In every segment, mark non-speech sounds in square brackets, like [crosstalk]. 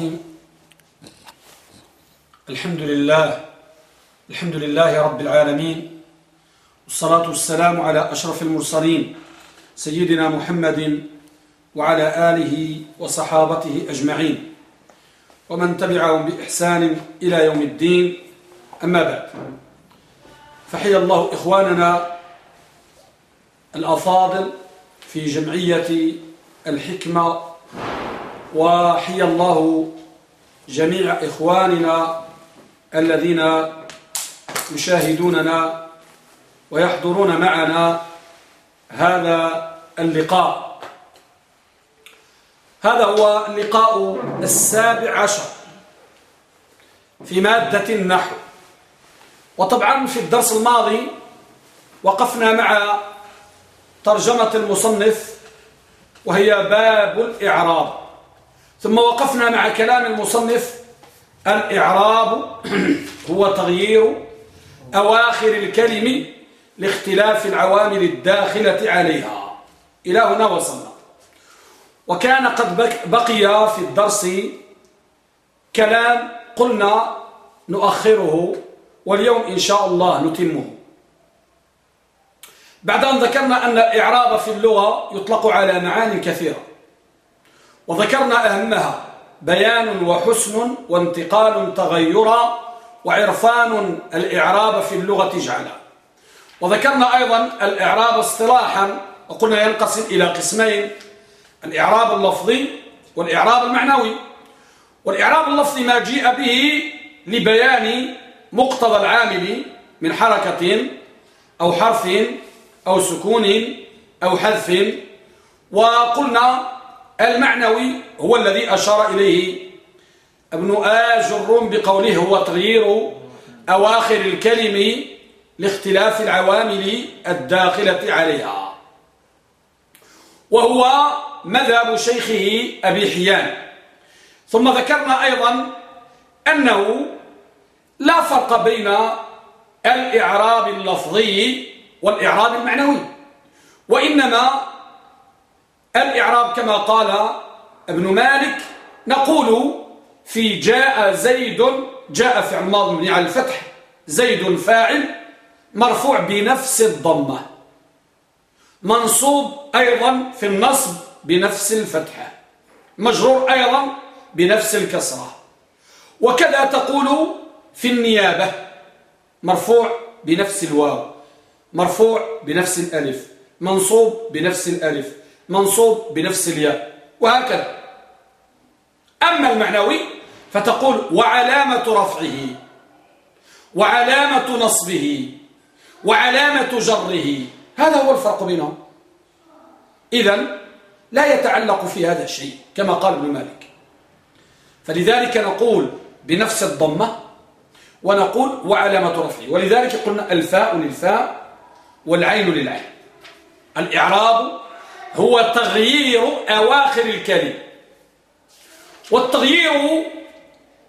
الرحيم. الحمد لله الحمد لله رب العالمين والصلاة والسلام على أشرف المرسلين سيدنا محمد وعلى آله وصحابته أجمعين. ومن تبعهم بإحسان إلى يوم الدين أما بعد. فحي الله إخواننا الأفاضل في جمعية الحكمة وحي الله جميع إخواننا الذين يشاهدوننا ويحضرون معنا هذا اللقاء. هذا هو اللقاء السابع عشر في مادة النحو. وطبعا في الدرس الماضي وقفنا مع ترجمة المصنف وهي باب الإعراب. ثم وقفنا مع كلام المصنف الإعراب [clears throat] هو تغيير أواخر الكلم لاختلاف العوامل الداخلة عليها. إلى هنا وصلنا. وكان قد بقي في الدرس كلام قلنا نؤخره واليوم إن شاء الله نتمه. بعد أن ذكرنا أن الإعراب في اللغة يطلق على معاني كثيرة. وذكرنا أهمها. بيان وحسن وانتقال تغيرا وعرفان الإعراب في اللغة جعلا. وذكرنا أيضا الإعراب اصطلاحا وقلنا ينقسم إلى قسمين الإعراب اللفظي والإعراب المعنوي. والإعراب اللفظي ما جيء به لبيان مقتضى العامل من حركة أو حرف أو سكون أو حذف. وقلنا المعنوي هو الذي أشار إليه ابن آج الروم بقوله هو تغيير أواخر الكلم لاختلاف العوامل الداخلة عليها. وهو مذهب شيخه أبي حيان. ثم ذكرنا أيضا أنه لا فرق بين الإعراب اللفظي والإعراب المعنوي وإنما الإعراب كما قال ابن مالك نقول في جاء زيد جاء فعل ماضي مبني على الفتح زيد فاعل مرفوع بنفس الضمة. منصوب أيضا في النصب بنفس الفتحة مجرور أيضا بنفس الكسرة. وكذا تقول في النيابة مرفوع بنفس الواو مرفوع بنفس الألف منصوب بنفس الألف. منصوب بنفس الياء وهكذا. أما المعنوي فتقول وعلامة رفعه وعلامة نصبه وعلامة جره هذا هو الفرق بينهم. إذا لا يتعلق في هذا الشيء كما قال ابن مالك. فلذلك نقول بنفس الضمة ونقول وعلامة رفعه. ولذلك قلنا الفاء للفاء والعين للعين. الإعراب هو تغيير أواخر الكلم. والتغيير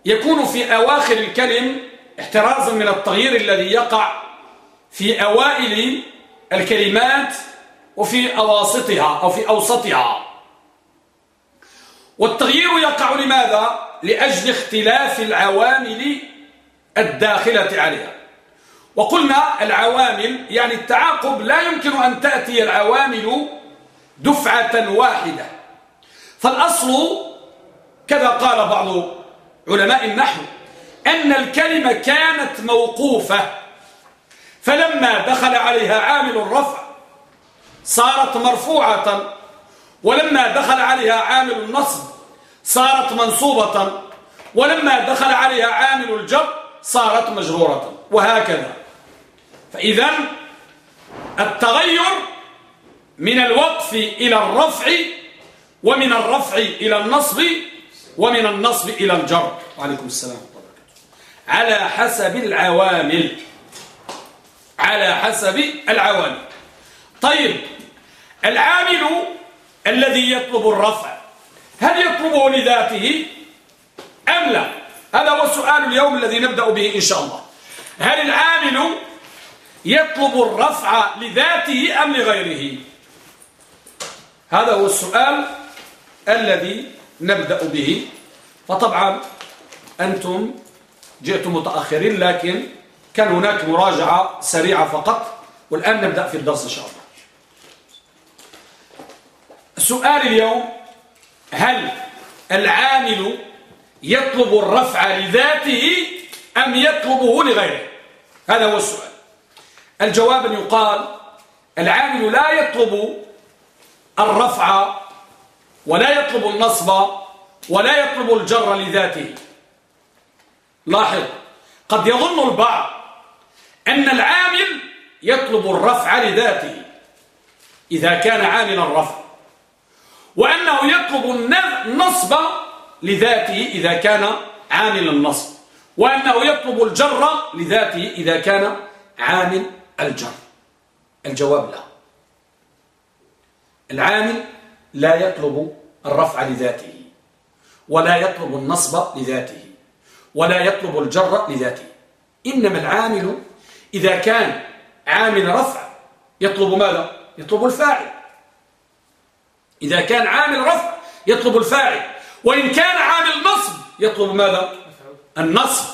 يكون في أواخر الكلم احترازا من التغيير الذي يقع في أوائل الكلمات وفي أواسطها أو في أوسطها. والتغيير يقع لماذا؟ لأجل اختلاف العوامل الداخلة عليها. وقلنا العوامل يعني التعاقب لا يمكن أن تأتي العوامل دفعة واحدة. فالأصل كذا قال بعض علماء النحو أن الكلمة كانت موقوفة فلما دخل عليها عامل الرفع صارت مرفوعة ولما دخل عليها عامل النصب صارت منصوبة ولما دخل عليها عامل الجر صارت مجرورة وهكذا. فإذا التغير من الوقف إلى الرفع ومن الرفع إلى النصب ومن النصب إلى الجر. وعليكم السلام على حسب العوامل. على حسب العوامل. طيب العامل الذي يطلب الرفع هل يطلبه لذاته؟ أم لا؟ هذا هو السؤال اليوم الذي نبدأ به إن شاء الله. هل العامل يطلب الرفع لذاته أم لغيره؟ هذا هو السؤال الذي نبدأ به. فطبعا أنتم جئتم متأخرين لكن كان هناك مراجعة سريعة فقط والآن نبدأ في الدرس إن شاء الله. السؤال اليوم هل العامل يطلب الرفع لذاته أم يطلبه لغيره؟ هذا هو السؤال. الجواب أن يقال العامل لا يطلب الرفع ولا يطلب النصب ولا يطلب الجر لذاته. لاحظ قد يظن البعض أن العامل يطلب الرفع لذاته إذا كان عامل الرفع وأنه يطلب النصب لذاته إذا كان عامل النصب وأنه يطلب الجر لذاته إذا كان عامل الجر. الجواب لا. العامل لا يطلب الرفع لذاته ولا يطلب النصب لذاته ولا يطلب الجر لذاته إنما العامل إذا كان عامل رفع يطلب ماذا؟ يطلب الفاعل إذا كان عامل رفع يطلب الفاعل وإن كان عامل نصب يطلب ماذا؟ النصب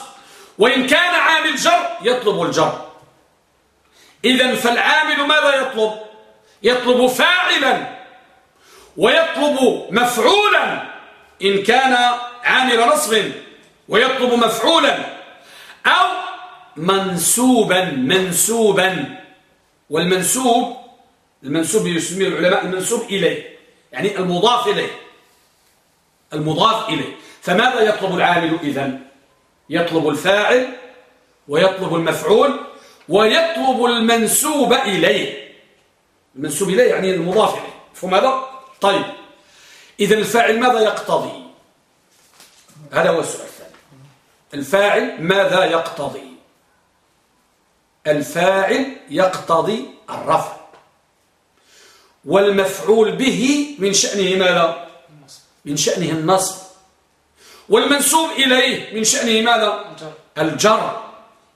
وإن كان عامل جر يطلب الجر إذا فالعامل ماذا يطلب؟ يطلب فاعلا ويطلب مفعولا إن كان عامل نصب ويطلب مفعولا أو منسوبا منسوبا. والمنسوب المنسوب يسميه العلماء المنسوب إليه يعني المضاف إليه المضاف إليه. فماذا يطلب العامل إذن يطلب الفاعل ويطلب المفعول ويطلب المنسوب إليه. المنسوب إليه يعني المضاف إليه. فماذا؟ طيب. إذا الفاعل ماذا يقتضي؟ هذا هو السؤال الثاني. الفاعل ماذا يقتضي؟ الفاعل يقتضي الرفع. والمفعول به من شأنه ماذا؟ من شأنه النصب. والمنسوب إليه من شأنه ماذا؟ الجر.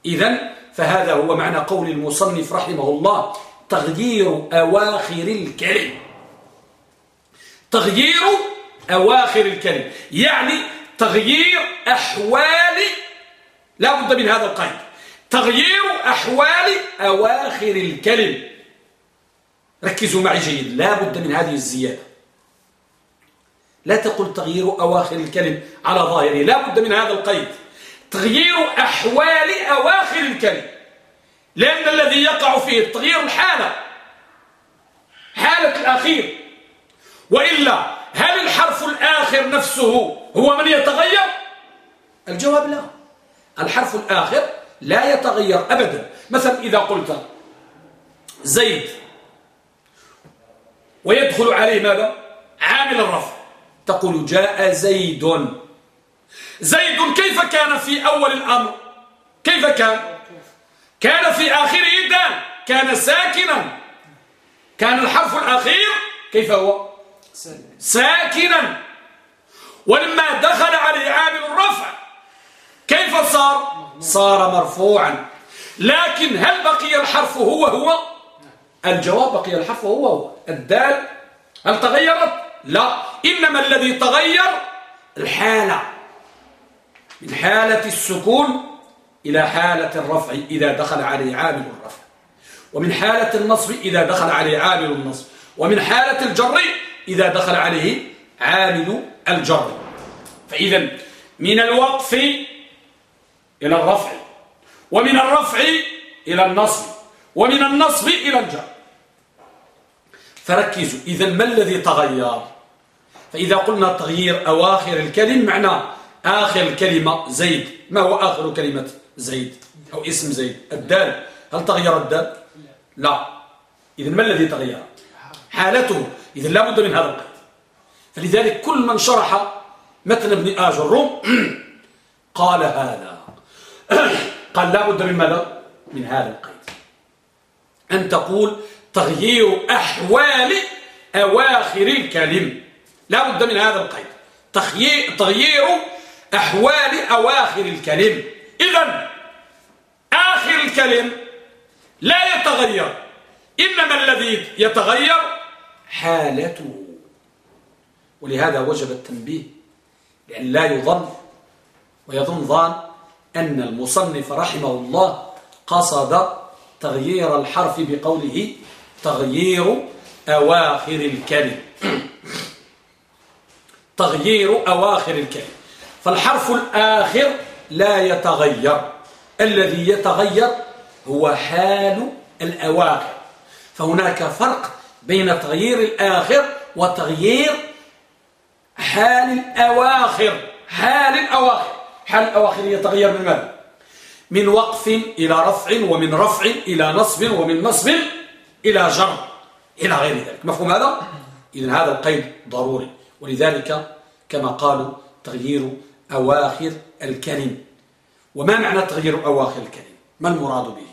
إذن فهذا هو معنى قول المصنف رحمه الله. تغيير أواخر الكلم. تغيير أواخر الكلم. يعني تغيير أحوال لا بد من هذا القيد. تغيير أحوال أواخر الكلم. ركزوا معي جيد لا بد من هذه الزيادة. لا تقل تغيير أواخر الكلم على ظاهره لا بد من هذا القيد. تغيير أحوال أواخر الكلم. لأن الذي يقع فيه تغيير الحالة حالة الأخير. وإلا هل الحرف الآخر نفسه هو من يتغير؟ الجواب لا. الحرف الآخر لا يتغير أبدا. مثلا إذا قلت زيد ويدخل عليه ماذا؟ عامل الرفع. تقول جاء زيد. زيد كيف كان في أول الأمر؟ كيف كان؟ كان في آخره دال كان ساكنا. كان الحرف الأخير كيف هو؟ ساكنا. ولما دخل عليه عامل الرفع كيف صار؟ صار مرفوعا. لكن هل بقي الحرف هو هو؟ الجواب بقي الحرف هو هو. الدال هل تغيرت؟ لا. إنما الذي تغير الحالة. من حالة السكون إلى حالة الرفع إذا دخل عليه عامل الرفع. ومن حالة النصب إذا دخل عليه عامل النصب. ومن حالة الجر إذا دخل عليه عامل الجر. فإذا من الوقف إلى الرفع ومن الرفع إلى النصب ومن النصب إلى الجر. فركزوا إذا ما الذي تغير؟ فإذا قلنا تغيير أواخر الكلم معنى آخر الكلمة زيد. ما هو آخر كلمة؟ زيد أو اسم زيد. الدال. هل تغير الدال؟ لا. إذا ما الذي تغير؟ حالته. إذا لا بد من هذا القيد. فلذلك كل من شرح متن ابن آج الروم [clears throat] قال هذا. [clears throat] قال لا بد من ماذا؟ من هذا القيد. أن تقول تغيير أحوال أواخر الكلم. لا بد من هذا القيد. تغيير أحوال أواخر الكلم. إذا آخر الكلم لا يتغير إنما الذي يتغير حالته. ولهذا وجب التنبيه يعني لا يظن ويظن ظان أن المصنف رحمه الله قصد تغيير الحرف بقوله تغيير أواخر الكلم. تغيير أواخر الكلم. فالحرف الآخر لا يتغير. الذي يتغير هو حال الأواخر. فهناك فرق بين تغيير الآخر وتغيير حال الأواخر. حال الأواخر. حال الأواخر يتغير من ماذا؟ من وقف إلى رفع ومن رفع إلى نصب ومن نصب إلى جر. إلى غير ذلك. مفهوم هذا؟ إذن هذا القيد ضروري. ولذلك كما قالوا تغيير أواخر الكلم. وما معنى تغيير أواخر الكلم؟ ما المراد به؟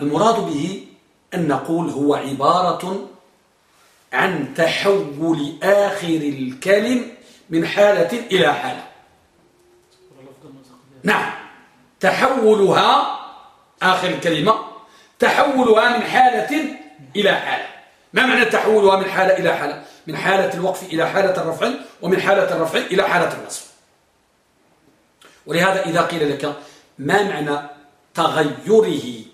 المراد به أن نقول هو عبارة عن تحول آخر الكلم من حالة إلى حالة. نعم. تحولها آخر الكلمة تحولها من حالة إلى حالة. ما معنى تحولها من حالة إلى حالة؟ من حالة الوقف إلى حالة الرفع ومن حالة الرفع إلى حالة النصب ولهذا إذا قيل لك ما معنى تغيره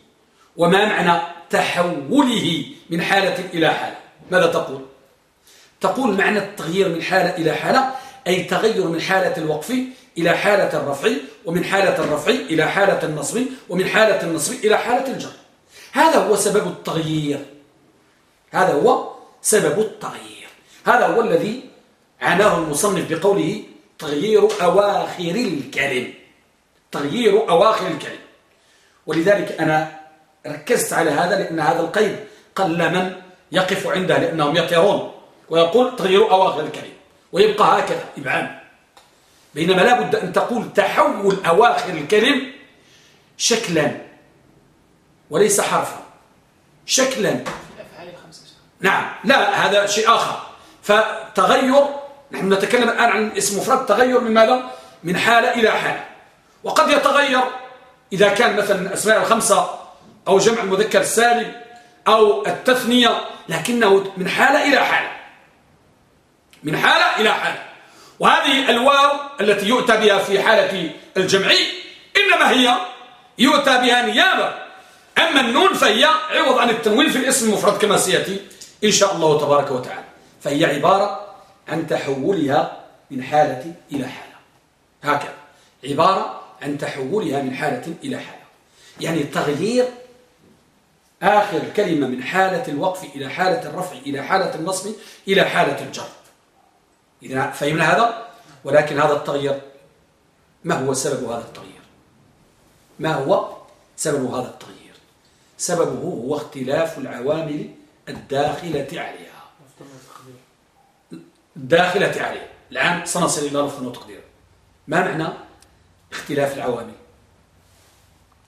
وما معنى تحوله من حالة إلى حالة ماذا تقول؟ تقول معنى التغيير من حالة إلى حالة أي تغير من حالة الوقف إلى حالة الرفع ومن حالة الرفع إلى حالة النصب ومن حالة النصب إلى حالة الجر. هذا هو سبب التغيير. هذا هو سبب التغيير. هذا هو الذي عناه المصنف بقوله تغيير أواخر الكلم. تغيير أواخر الكلم. ولذلك أنا ركزت على هذا لأن هذا القيد قل من يقف عنده لأنهم يطيرون ويقول تغيير أواخر الكلم ويبقى هكذا إبعام بينما لا بد أن تقول تحول أواخر الكلم شكلا وليس حرفا. شكلا. نعم. لا هذا شيء آخر. فتغير نحن نتكلم الآن عن اسم مفرد تغير من ماذا؟ من حالة إلى حالة. وقد يتغير إذا كان مثلا الأسماء الخمسة أو جمع المذكر السالم أو التثنية لكنه من حالة إلى حالة. من حالة إلى حالة. وهذه الواو التي يؤتى بها في حالة الجمع إنما هي يؤتى بها نيابة. أما النون فهي عوض عن التنوين في الاسم المفرد كما سيأتي إن شاء الله تبارك وتعالى. فهي عبارة عن تحولها من حالة إلى حالة. هكذا. عبارة عن تحولها من حالة إلى حالة. يعني تغيير آخر كلمة من حالة الوقف إلى حالة الرفع إلى حالة النصب إلى حالة الجر. إذا فهمنا هذا؟ ولكن هذا التغيير ما هو سبب هذا التغيير؟ ما هو سبب هذا التغيير؟ سببه هو اختلاف العوامل الداخلة عليها. الداخلة عليها الآن سنصل إلى لفظ وتقدير. ما معنى اختلاف العوامل؟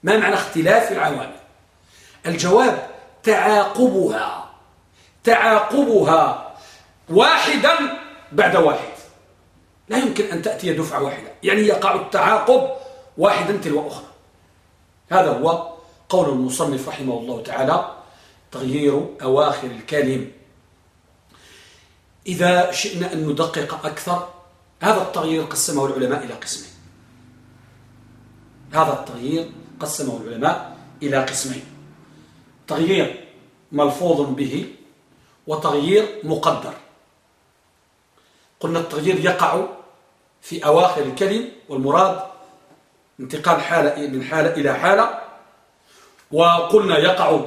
ما معنى اختلاف العوامل؟ الجواب تعاقبها. تعاقبها واحدا بعد واحد. لا يمكن أن تأتي دفعة واحدة. يعني يقع التعاقب واحدا تلو أخرى. هذا هو قول المصنف رحمه الله تعالى تغيير أواخر الكلم. إذا شئنا أن ندقق أكثر هذا التغيير قسمه العلماء إلى قسمين. هذا التغيير قسمه العلماء إلى قسمين. تغيير ملفوظ به وتغيير مقدر. قلنا التغيير يقع في أواخر الكلم والمراد انتقال حالة من حالة إلى حالة وقلنا يقع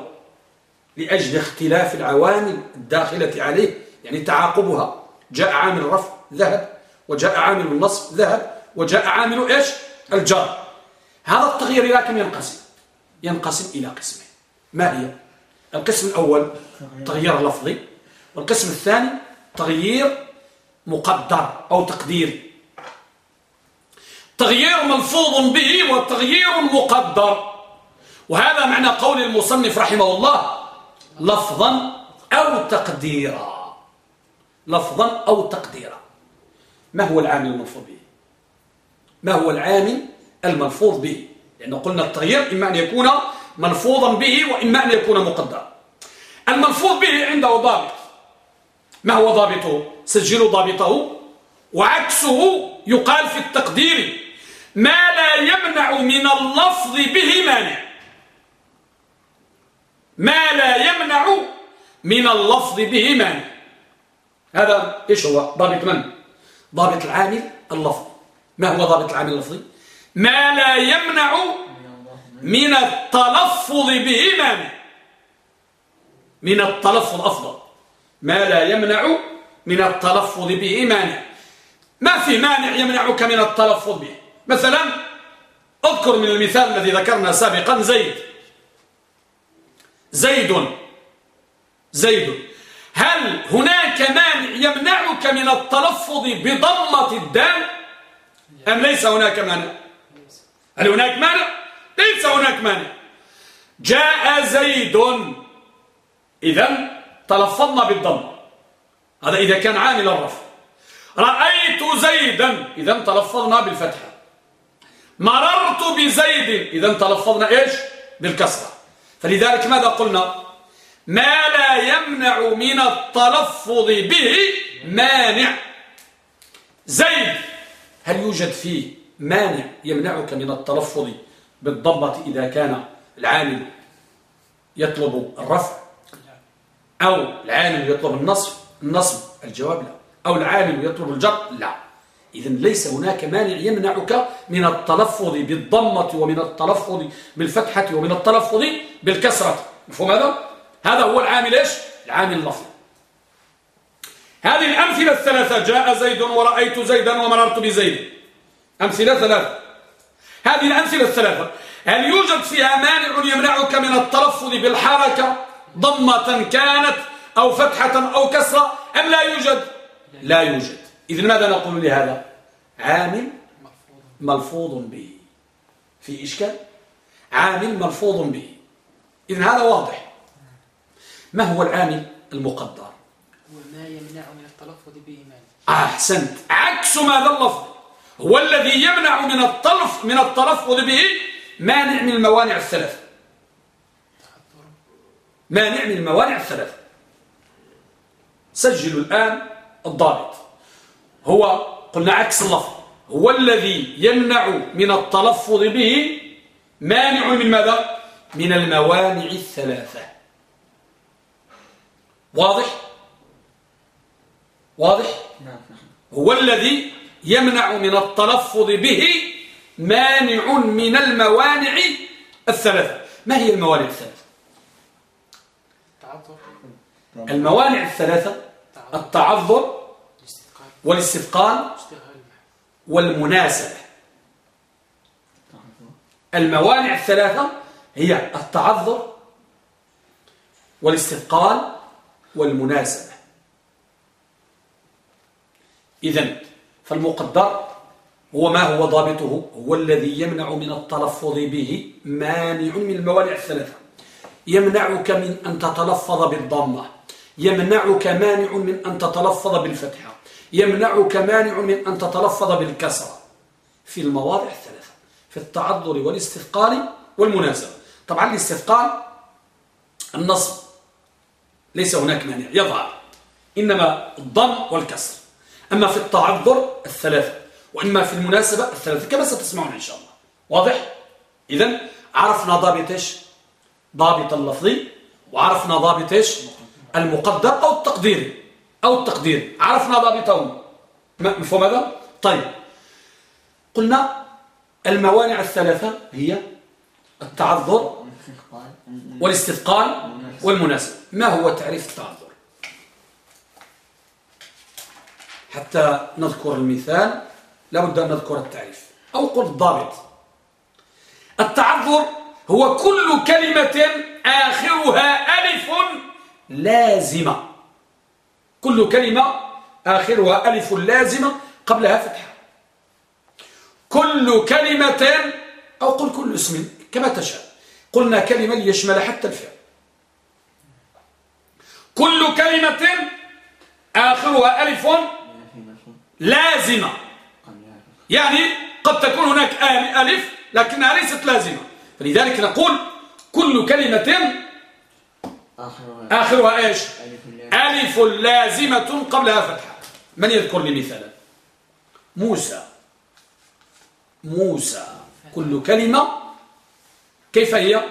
لأجل اختلاف العوامل الداخلة عليه يعني تعاقبها. جاء عامل الرفع ذهب وجاء عامل النصب ذهب وجاء عامل إيش؟ الجر. هذا التغيير لكن ينقسم ينقسم إلى قسمين. ما هي؟ القسم الأول تغيير لفظي والقسم الثاني تغيير مقدر أو تقديري تغيير ملفوظ به وتغيير مقدر. وهذا معنى قول المصنف رحمه الله لفظا أو تقديرا. لفظا أو تقديرا. ما هو العامل الملفوظ به؟ ما هو العامل الملفوظ به؟ لأنه قلنا التغيير إما أن يكون ملفوظا به وإما أن يكون مقدرا. الملفوظ به عنده ضابط. ما هو ضابطه؟ سجلوا ضابطه وعكسه يقال في التقدير ما لا يمنع من اللفظ به مانع. ما لا يمنع من اللفظ به مانع. هذا إيش هو؟ ضابط من؟ ضابط العامل اللفظي. ما هو ضابط العامل اللفظي؟ ما لا يمنع من التلفظ به مانع من التلفظ أفضل. ما لا يمنع من التلفظ به مانع ما في مانع يمنعك من التلفظ به. مثلا أذكر من المثال الذي ذكرنا سابقا زيد. زيد. زيد. هل هناك مانع يمنعك من التلفظ بضمة الدال؟ أم ليس هناك مانع؟ هل هناك مانع؟ ليس هناك مانع. جاء زيد. إذا تلفظنا بالضم. هذا إذا كان عامل الرفع. رأيت زيدا. إذا تلفظنا بالفتحة مررت بزيد. إذا تلفظنا إيش؟ بالكسرة. فلذلك ماذا قلنا؟ ما لا يمنع من التلفظ به مانع. زيد هل يوجد فيه مانع يمنعك من التلفظ بالضبط إذا كان العامل يطلب الرفع؟ أو العامل يطلب النصب؟ النصب الجواب لا. أو العامل يطلب الجر؟ لا. إذا ليس هناك مانع يمنعك من التلفظ بالضمة ومن التلفظ بالفتحة ومن التلفظ بالكسرة. مفهوم هذا؟ هذا هو العامل إيش؟ العامل اللفظي هذه الأمثلة الثلاثة جاء زيد ورأيت زيدا ومررت بزيد. أمثلة ثلاثة. هذه الأمثلة الثلاثة. هل يوجد فيها مانع يمنعك من التلفظ بالحركة ضمة كانت أو فتحة أو كسرة؟ أم لا يوجد؟ لا يوجد. إذن ماذا نقول لهذا؟ عامل ملفوظ به. في إشكال؟ عامل ملفوظ به. إذن هذا واضح. ما هو العامل المقدر؟ هو ما يمنع من التلفظ به مانع أحسنت. عكس ماذا اللفظ. هو الذي يمنع من التلف من التلفظ به مانع من الموانع الثلاث. مانع من الموانع الثلاث. سجلوا الآن الضابط. هو قلنا عكس اللفظ. هو الذي يمنع من التلفظ به مانع من ماذا؟ من الموانع الثلاثة. واضح؟ واضح؟ هو الذي يمنع من التلفظ به مانع من الموانع الثلاثة. ما هي الموانع الثلاثة؟ الموانع الثلاثة التعذر والاستثقال والمناسبة. الموانع الثلاثة هي التعذر والاستثقال والمناسبة. إذن فالمقدر هو ما هو ضابطه؟ هو الذي يمنع من التلفظ به مانع من الموانع الثلاثة. يمنعك من أن تتلفظ بالضمة. يمنعك مانع من أن تتلفظ بالفتحة. يمنعك مانع من أن تتلفظ بالكسرة. في المواضع الثلاثة. في التعذر والاستثقال والمناسبة. طبعا الاستثقال النصب. ليس هناك مانع. يظهر. إنما الضم والكسر. أما في التعذر الثلاثة. وإما في المناسبة الثلاثة كما ستسمعون إن شاء الله. واضح؟ إذن عرفنا ضابط إيش؟ ضابط اللفظي وعرفنا ضابط إيش؟ المقدر أو التقديري أو التقدير. عرفنا ضابطهم مفهوم هذا؟ طيب. قلنا الموانع الثلاثة هي التعذر والاستثقال. والمناسب. ما هو تعريف التعذر؟ حتى نذكر المثال لابد أن نذكر التعريف. أو قل الضابط. التعذر هو كل كلمة آخرها ألف لازمة. كل كلمة آخرها ألف لازمة قبلها فتحة. كل كلمة أو قل كل اسم كما تشاء. قلنا كلمة ليشمل حتى الفعل. كل كلمة آخرها ألف لازمة. يعني قد تكون هناك ألف لكنها ليست لازمة. فلذلك نقول كل كلمة آخرها إيش؟ ألف لازمة قبلها فتحة من يذكر لي مثالا؟ موسى. موسى. كل كلمة كيف هي؟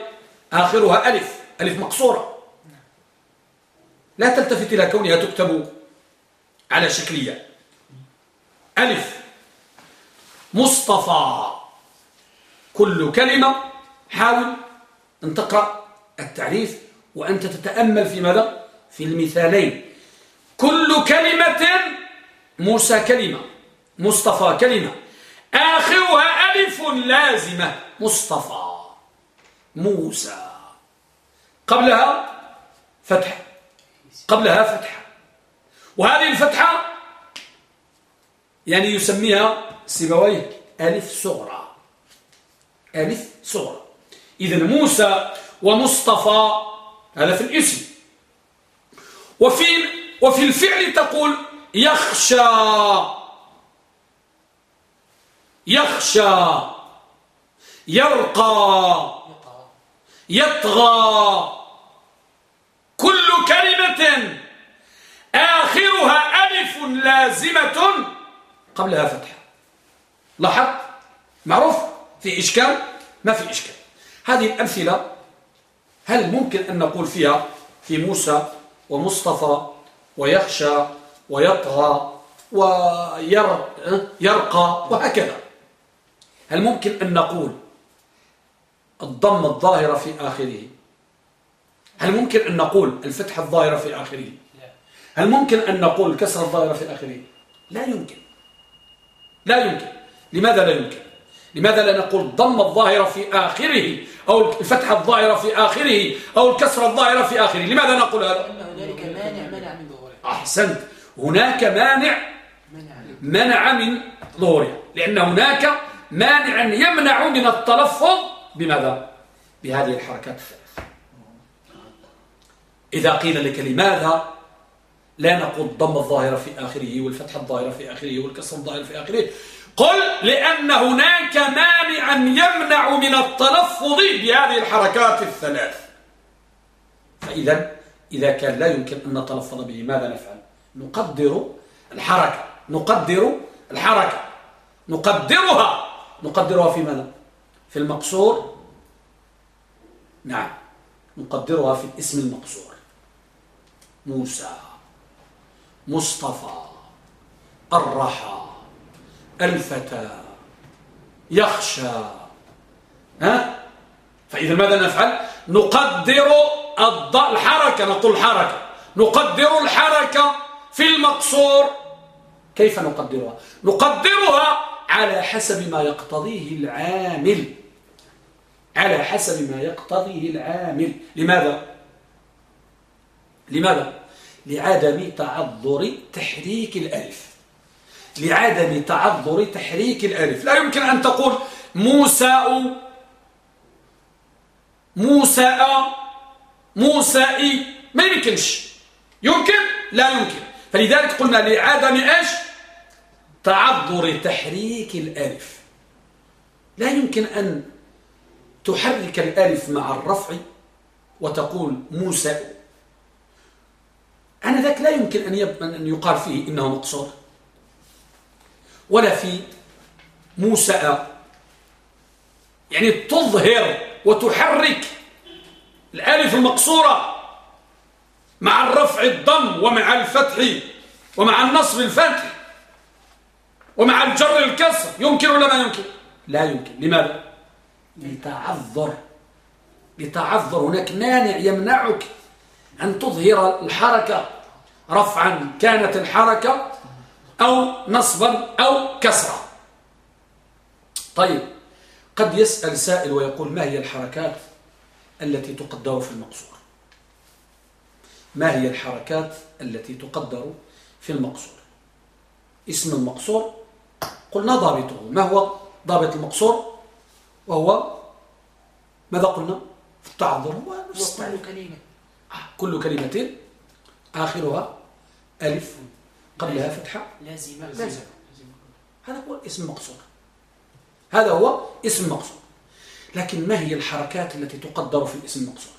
آخرها ألف. ألف مقصورة. لا تلتفت إلى كونها تكتب على شكلية. ألف. مصطفى. كل كلمة حاول أن تقرأ التعريف وأنت تتأمل في ماذا؟ في المثالين. كل كلمة موسى كلمة مصطفى كلمة. آخرها ألف لازمة مصطفى. موسى. قبلها فتح. قبلها فتحة. وهذه الفتحة يعني يسميها سيبويه ألف صغرى. ألف صغرى. إذا موسى ومصطفى هذا في الاسم. وفي وفي الفعل تقول يخشى. يخشى. يرقى. يطغى. كل كلمة آخرها ألف لازمة قبلها فتحة لاحظ معروف؟ في إشكال؟ ما في إشكال. هذه الأمثلة هل ممكن أن نقول فيها في موسى ومصطفى ويخشى ويطغى ويرقى وهكذا. هل ممكن أن نقول الضم الظاهرة في آخره؟ هل ممكن أن نقول الفتحة الظاهرة في آخره؟ هل ممكن أن نقول الكسرة الظاهرة في آخره؟ لا يمكن. لا يمكن. لماذا لا يمكن؟ لماذا لا نقول الضم الظاهرة في آخره أو الفتحة الظاهرة في آخره أو الكسرة الظاهرة في آخره؟ لماذا نقول هذا؟ هنالك مانع منع من ظهوره أحسنت. هناك مانع. منع من ظهورها. لأن هناك مانع يمنع من التلفظ بماذا؟ بهذه الحركات. إذا قيل لك لماذا لا نقول الضم الظاهرة في آخره والفتحة الظاهرة في آخره والكسر الظاهرة في آخره؟ قل لأن هناك مانعا يمنع من التلفظ بهذه الحركات الثلاث. فإذا إذا كان لا يمكن أن نتلفظ به ماذا نفعل؟ نقدر الحركة نقدر الحركة نقدرها. نقدرها في ماذا؟ في المقصور؟ نعم نقدرها في الاسم المقصور. موسى مصطفى الرحى الفتى يخشى. ها؟ فإذا ماذا نفعل؟ نقدر الحركة نقول الحركة. نقدر الحركة في المقصور. كيف نقدرها؟ نقدرها على حسب ما يقتضيه العامل. على حسب ما يقتضيه العامل. لماذا؟ لماذا؟ لعدم تعذر تحريك الألف. لعدم تعذر تحريك الألف. لا يمكن أن تقول موسى موسى موسى ما يمكنش. يمكن؟ لا يمكن. فلذلك قلنا لعدم إيش؟ تعذر تحريك الألف. لا يمكن أن تحرك الألف مع الرفع وتقول موسى أنا ذاك لا يمكن أن يقال فيه إنه مقصور ولا في موسى. يعني تظهر وتحرك الألف المقصورة مع الرفع الضم ومع الفتح ومع النصب الفتح ومع الجر الكسر. يمكن ولا ما يمكن؟ لا يمكن. لماذا؟ لتعذر. لتعذر. هناك مانع يمنعك أن تظهر الحركة رفعا كانت الحركة أو نصبا أو كسرا. طيب قد يسأل سائل ويقول ما هي الحركات التي تقدر في المقصور؟ ما هي الحركات التي تقدر في المقصور؟ اسم المقصور؟ قلنا ضابطه؟ ما هو ضابط المقصور؟ وهو ماذا قلنا؟ في التعذر. هو نفس كل كلمة آخرها ألف قبلها فتحة. لازمة لازم. هذا هو اسم مقصور هذا هو اسم مقصور لكن ما هي الحركات التي تقدر في الاسم المقصور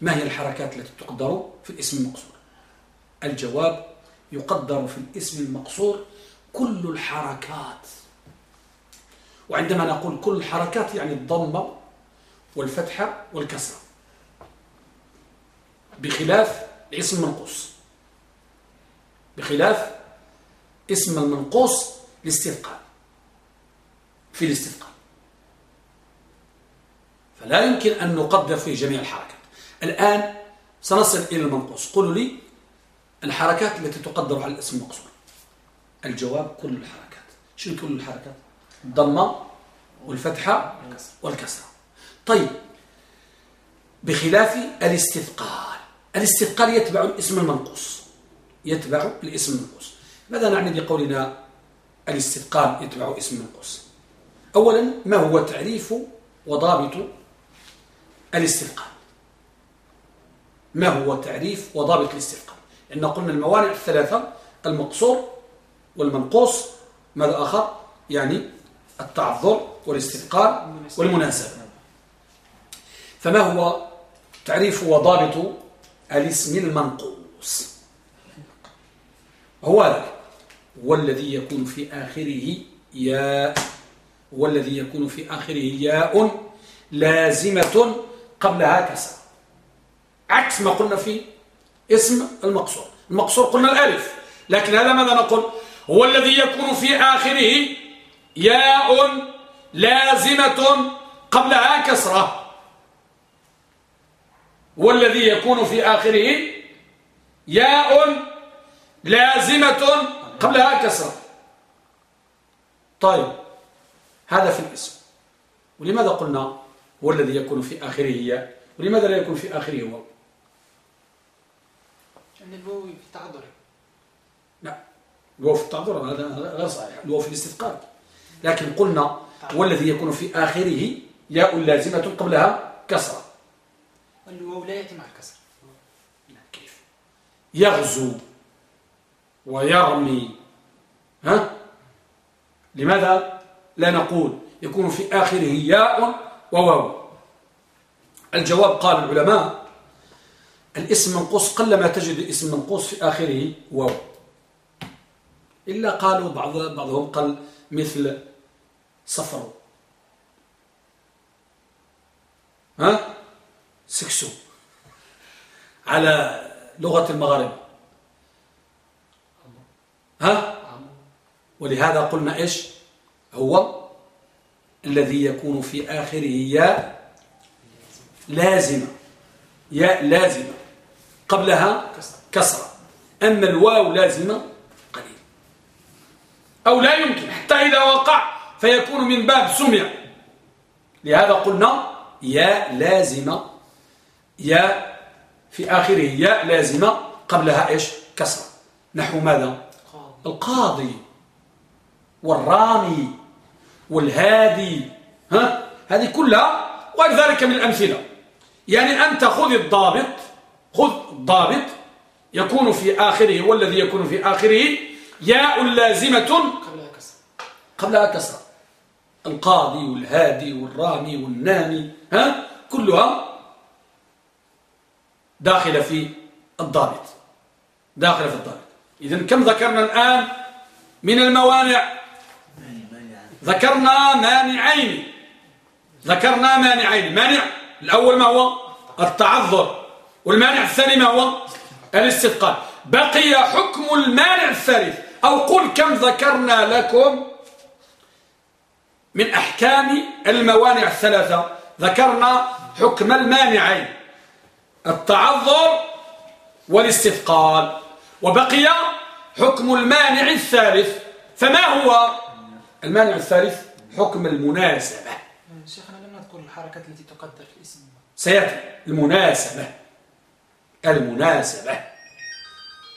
ما هي الحركات التي تقدر في الاسم المقصور الجواب يقدر في الاسم المقصور كل الحركات. وعندما نقول كل الحركات يعني الضمة والفتحة والكسرة. بخلاف الاسم المنقوص بخلاف اسم المنقوص الاستثقال في الاستثقال. فلا يمكن أن نقدر فيه جميع الحركات. الآن سنصل إلى المنقوص. قولوا لي الحركات التي تقدر على الاسم المقصور الجواب كل الحركات. شنو كل الحركات؟ الضمة والفتحة والكسرة. طيب بخلاف الاستثقال الاستثقال يتبع الاسم المنقوص. يتبع الاسم المنقوص. ماذا نعني بقولنا الاستثقال يتبع اسم المنقوص أولا ما هو تعريف وضابط الاستثقال ما هو تعريف وضابط الاستثقال لأن قلنا الموانع الثلاثة المقصور والمنقوص. ماذا آخر؟ يعني التعذر والاستثقال والمناسبة. فما هو تعريف وضابط الاسم المنقوص. هو هذا هو الذي يكون في آخره ياء. هو الذي يكون في آخره ياء لازمة قبلها كسر. عكس ما قلنا في اسم المقصور. المقصور قلنا الألف. لكن هذا ماذا نقول؟ هو الذي يكون في آخره ياء لازمة قبلها كسرة. هو الذي يكون في آخره ياء لازمة قبلها كسرة. طيب هذا في الاسم. ولماذا قلنا هو الذي يكون في آخره ياء؟ ولماذا لا يكون في آخره واو؟ لأن الواو في التعذر لا الواو في التعذر هذا غير صحيح. الواو في الاستثقال. لكن قلنا هو الذي يكون في آخره ياء لازمة قبلها كسرة. الواو لا يأتي مع الكسر كيف؟ يغزو ويرمي. ها؟ لماذا لا نقول؟ يكون في آخره ياء وواو. الجواب قال العلماء الاسم منقوص قلما تجد اسم منقوص في آخره واو. إلا قالوا بعض بعضهم قال مثل صفر. ها؟ سكسو. على لغة المغاربة. ها؟ ولهذا قلنا إيش؟ هو الذي يكون في آخره ياء لازمة. ياء لازمة. قبلها كسرة. أما الواو لازمة قليل. أو لا يمكن. حتى إذا وقع فيكون من باب سمع. لهذا قلنا ياء لازمة ياء في آخره ياء لازمة قبلها إيش؟ كسرة. نحو ماذا؟ القاضي. والرامي. والهادي. ها؟ هذه كلها وغير ذلك من الأمثلة. يعني أنت خذ الضابط خذ الضابط يكون في آخره والذي يكون في آخره ياء لازمة قبلها كسرة. القاضي والهادي والرامي والنامي ها؟ كلها داخلة في الضابط. داخلة في الضابط. إذا كم ذكرنا الآن من الموانع؟ ذكرنا مانعين. ذكرنا مانعين. مانع الأول ما هو؟ التعذر. والمانع الثاني ما هو؟ الاستثقال. بقي حكم المانع الثالث. أو قل كم ذكرنا لكم من أحكام الموانع الثلاثة. ذكرنا حكم المانعين. التعذر والاستثقال وبقي حكم المانع الثالث. فما هو المانع الثالث؟ حكم المناسبة. شيخنا لم نذكر الحركات التي تقدر في الاسم. سيأتي. المناسبة. المناسبة.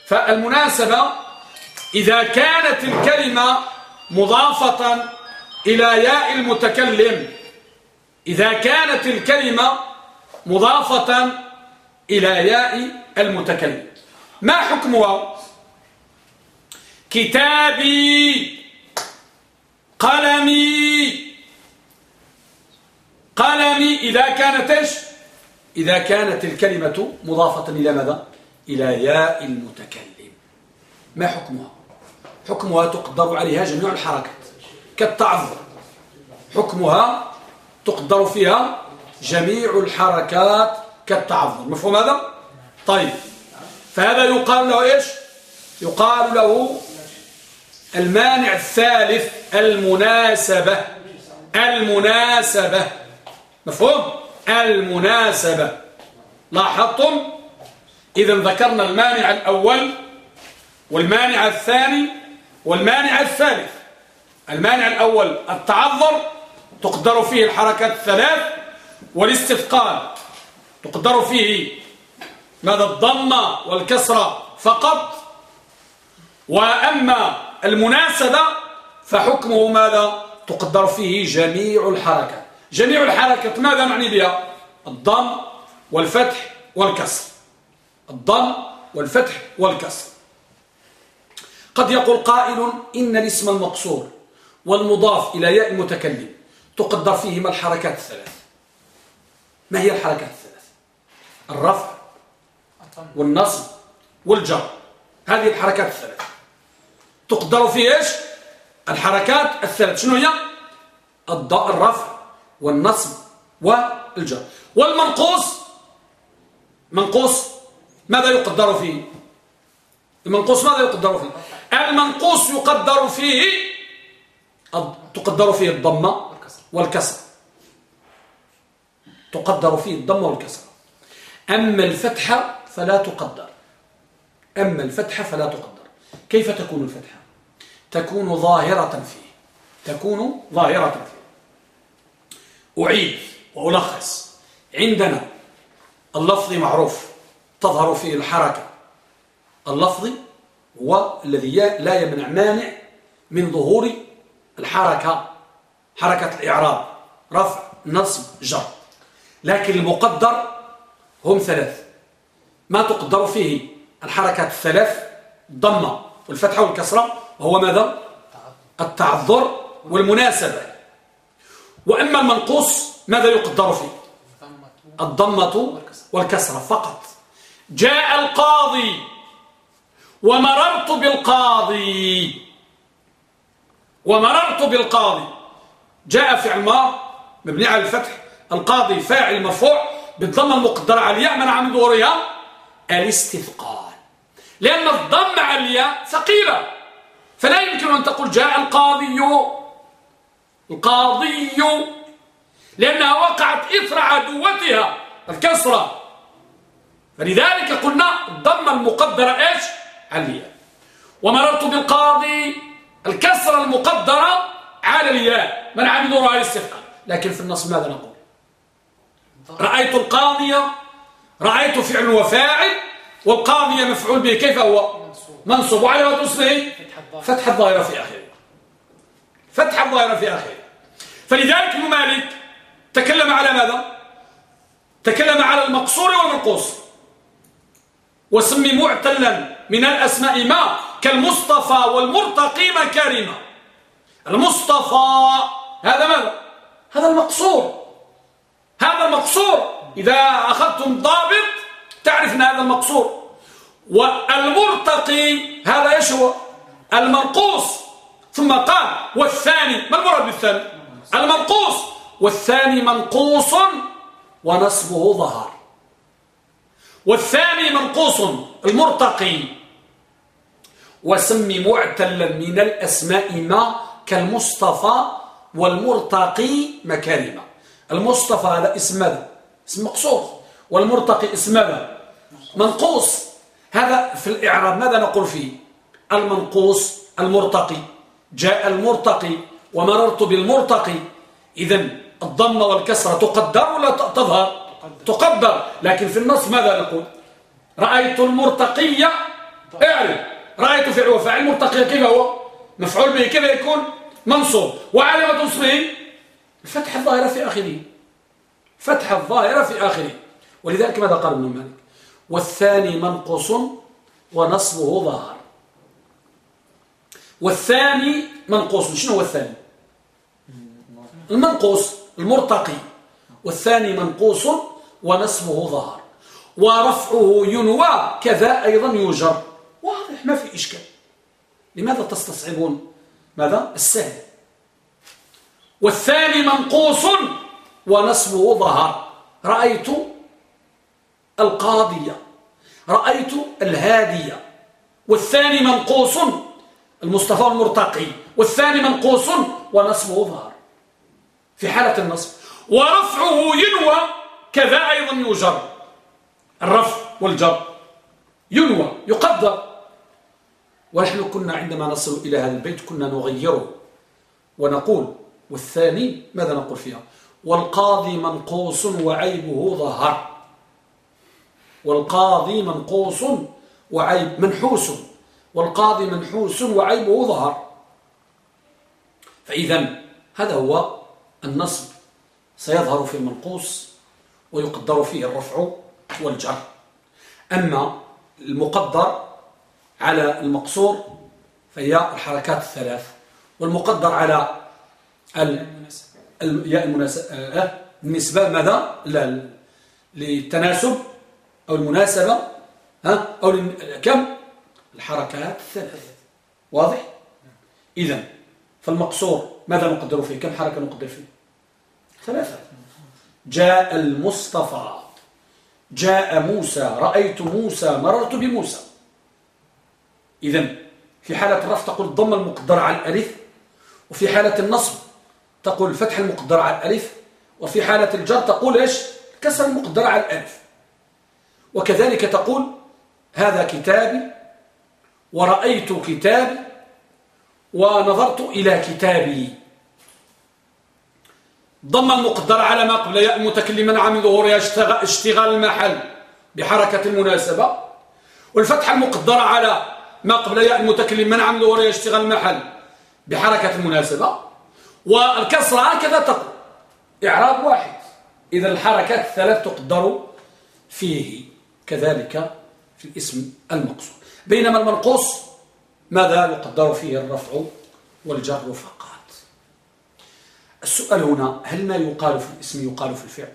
فالمناسبة إذا كانت الكلمة مضافة إلى ياء المتكلم إذا كانت الكلمة مضافة إلى ياء المتكلم. ما حكمها كتابي قلمي قلمي. إذا كانت إيش؟ إذا كانت الكلمة مضافة إلى ماذا؟ إلى ياء المتكلم. ما حكمها؟ حكمها تقدر عليها جميع الحركات كالتعذر. حكمها تقدر فيها جميع الحركات. كالتعذر مفهوم هذا؟ طيب فهذا يقال له إيش؟ يقال له المانع الثالث المناسبة المناسبة مفهوم؟ المناسبة لاحظتم؟ إذا ذكرنا المانع الأول والمانع الثاني والمانع الثالث المانع الأول التعذر تقدر فيه الحركات الثلاث والاستثقال تقدر فيه ماذا الضمة والكسرة فقط. وأما المناسبة فحكمه ماذا تقدر فيه جميع الحركات. جميع الحركات ماذا نعني بها؟ الضم والفتح والكسر. الضم والفتح والكسر. قد يقول قائل إن الاسم المقصور والمضاف إلى ياء المتكلم تقدر فيهما الحركات الثلاث؟ ما هي الحركات الثلاث؟ الرفع والنصب والجر. هذه الحركات الثلاث. تقدر في إيش؟ الحركات الثلاث. شنو هي؟ الرفع والنصب والجر. والمنقوص منقوص ماذا يقدر فيه؟ المنقوص ماذا يقدر فيه؟ المنقوص يقدر فيه تقدر فيه الضمة والكسر. تقدر فيه الضمة والكسر. أما الفتحة فلا تقدر. أما الفتحة فلا تقدر. كيف تكون الفتحة تكون ظاهرة فيه. تكون ظاهرة فيه. أعيد وألخص. عندنا اللفظ معروف. تظهر فيه الحركة. اللفظ هو الذي لا يمنع مانع من ظهور الحركة. حركة الإعراب. رفع نصب جر. لكن المقدر هم ثلاث. ما تقدر فيه الحركات الثلاث الضمة والفتحة والكسرة وهو ماذا؟ التعذر والمناسبة. وأما المنقوص ماذا يقدر فيه؟ الضمة والكسرة فقط. جاء القاضي ومررت بالقاضي. ومررت بالقاضي. جاء فعل ما؟ مبني على الفتح. القاضي فاعل مرفوع بالضمة المقدرة على الياء من ظهورها الاستثقال. لأن الضم على الياء ثقيلة. فلا يمكن أن تقول جاء القاضي. القاضي. لأنها وقعت إثر عدوتها الكسرة. فلذلك قلنا الضمة المقدرة إيش؟ على الياء. ومررت بالقاضي الكسرة المقدرة على الياء. من ظهورها الاستثقال. لكن في النص ماذا نقول؟ رأيت القاضية رأيت فعل وفاعل والقاضية مفعول به كيف هو؟ منصوب. وعلى وجه اسمه فتح الظاهرة في آخره. فتح الظاهرة في آخره. فلذلك ابن مالك تكلم على ماذا؟ تكلم على المقصور والمنقوص. وسمي معتلا من الأسماء ما كالمصطفى والمرتقي مكارمة المصطفى هذا ماذا؟ هذا المقصور. هذا المقصور. إذا أخذتم ضابط تعرف أن هذا المقصور. والمرتقي هذا هو؟ المنقوص ثم قال والثاني ما المراد بالثاني؟ المنقوص والثاني منقوص ونصبه ظهر. والثاني منقوص المرتقي. وسمي معتلا من الأسماء ما كالمصطفى والمرتقي مكارمة. المصطفى هذا اسم ماذا اسم مقصور والمرتقي اسم ماذا منقوص. هذا في الإعراب ماذا نقول فيه؟ المنقوص المرتقي. جاء المرتقي ومررت بالمرتقي. إذا الضمة والكسرة تقدر ولا تظهر؟ تقدر. لكن في النص ماذا نقول؟ رأيت المرتقية اعرف. رأيت فعل وفاعل مرتقية كيف هو؟ مفعول به كيف يكون؟ منصوب. وعلامة اسمه الفتح الظاهرة في آخره. فتح الظاهرة في آخره. ولذلك ماذا قال ابن مالك؟ والثاني منقص ونصبه ظاهر. والثاني منقوص شنو هو الثاني؟ المنقوص المرتقي. والثاني منقوص ونصبه ظاهر. ورفعه ينوى كذا أيضا يجر واضح ما في إشكال. لماذا تستصعبون؟ ماذا؟ السهل. والثاني منقوص ونصبه ظهر. رأيت القاضية رأيت الهادية والثاني منقوص المصطفى المرتقي. والثاني منقوص ونصبه ظهر. في حالة النصب. ورفعه ينوى كذا أيضا يجر الرفع والجر ينوى يقدر. ونحن كنا عندما نصل إلى هذا البيت كنا نغيره ونقول والثاني ماذا نقول فيها؟ والقاضي منقوص وعيبه ظهر. والقاضي منقوص وعيب منحوس. والقاضي منحوس وعيبه ظهر. فإذا هذا هو النصب. سيظهر في المنقوص ويقدر فيه الرفع والجر. أما المقدر على المقصور فهي الحركات الثلاث والمقدر على النسبة ماذا؟ للتناسب أو المناسبة ها؟ أو كم؟ الحركات الثلاث واضح؟ إذا فالمقصور ماذا نقدر فيه؟ كم حركة نقدر فيه؟ ثلاثة. جاء المصطفى. جاء موسى. رأيت موسى مررت بموسى. إذا في حالة الرفع تقول الضم المقدر على الألف وفي حالة النصب تقول الفتح المقدر على الألف وفي حالة الجر تقول إيش؟ الكسر المقدر على الألف. وكذلك تقول هذا كتابي ورأيت كتابي ونظرت إلى كتابي. ضم المقدر على ما قبل ياء متكلما عن ظهورها اشتغال المحل بحركة المناسبة. والفتحة المقدرة على ما قبل ياء المتكلم من عن ظهورها اشتغال المحل بحركة المناسبة. والكسرة هكذا تقول إعراب واحد. إذا الحركات الثلاث تقدر فيه كذلك في الاسم المقصود. بينما المنقوص ماذا يقدر فيه الرفع والجر فقط؟ السؤال هنا هل ما يقال في الاسم يقال في الفعل؟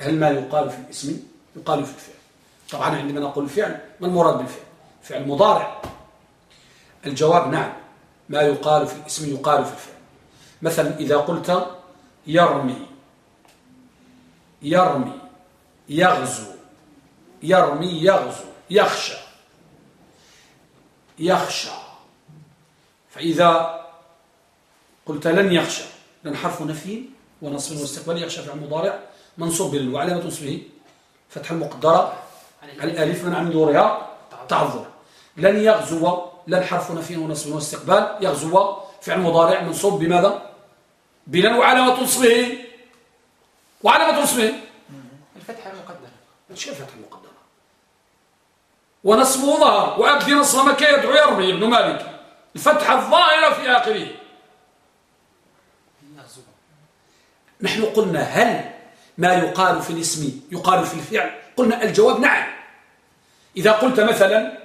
هل ما يقال في الاسم يقال في الفعل؟ طبعا عندما نقول الفعل ما المراد بالفعل؟ فعل مضارع. الجواب نعم. ما يقال في الاسم يقال في الفعل. مثلا إذا قلت يرمي يرمي يغزو يرمي يغزو يخشى يخشى. فإذا قلت لن يخشى لن حرف نفي ونصب واستقبال يخشى فعل مضارع منصوب بالو وعلامة نصبه فتح المقدرة على الألف. من عن دورها تعذر. لن يغزو لن حرف نفي ونصب واستقبال يغزو فعل مضارع منصوب بماذا؟ بلن وعلامة نصبه. وعلامة نصبه. الفتحة المقدرة. شو الفتحة المقدرة. ونصبه ظهر. وأبدي نصب مكة يدعو يرمي. ابن مالك. الفتحة الظاهرة في آخره. نحن قلنا هل ما يقال في الاسم يقال في الفعل؟ قلنا الجواب نعم. إذا قلت مثلا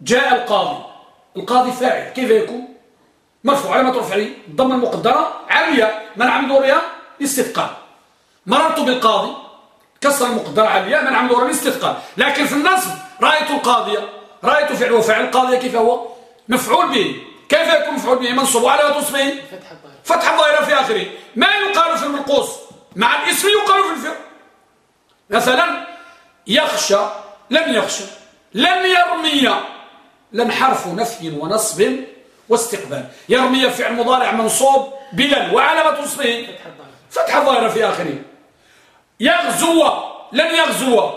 جاء القاضي. القاضي فاعل. كيف يكون؟ مرفوع علامة رفعه الضمة المقدرة عليا من عم دورها؟ استثقال مررت بالقاضي. كسر المقدرة عليا من عم دورها؟ استثقال لكن في النصب رأيت القاضية رأيت فعل وفعل القاضية كيف هو؟ مفعول به. كيف يكون مفعول به؟ منصوب على تصبه فتح الظاهرة في آخره. ما يقال في المنقوص مع الاسم يقال في الفعل. مثلا يخشى. لم يخشى. لم يرمي. لن حرف نفي ونصب واستقبال. يرمي فعل مضارع منصوب بلن وعلامة نصبه. فتح الظاهرة في آخره. يغزو لن يغزو.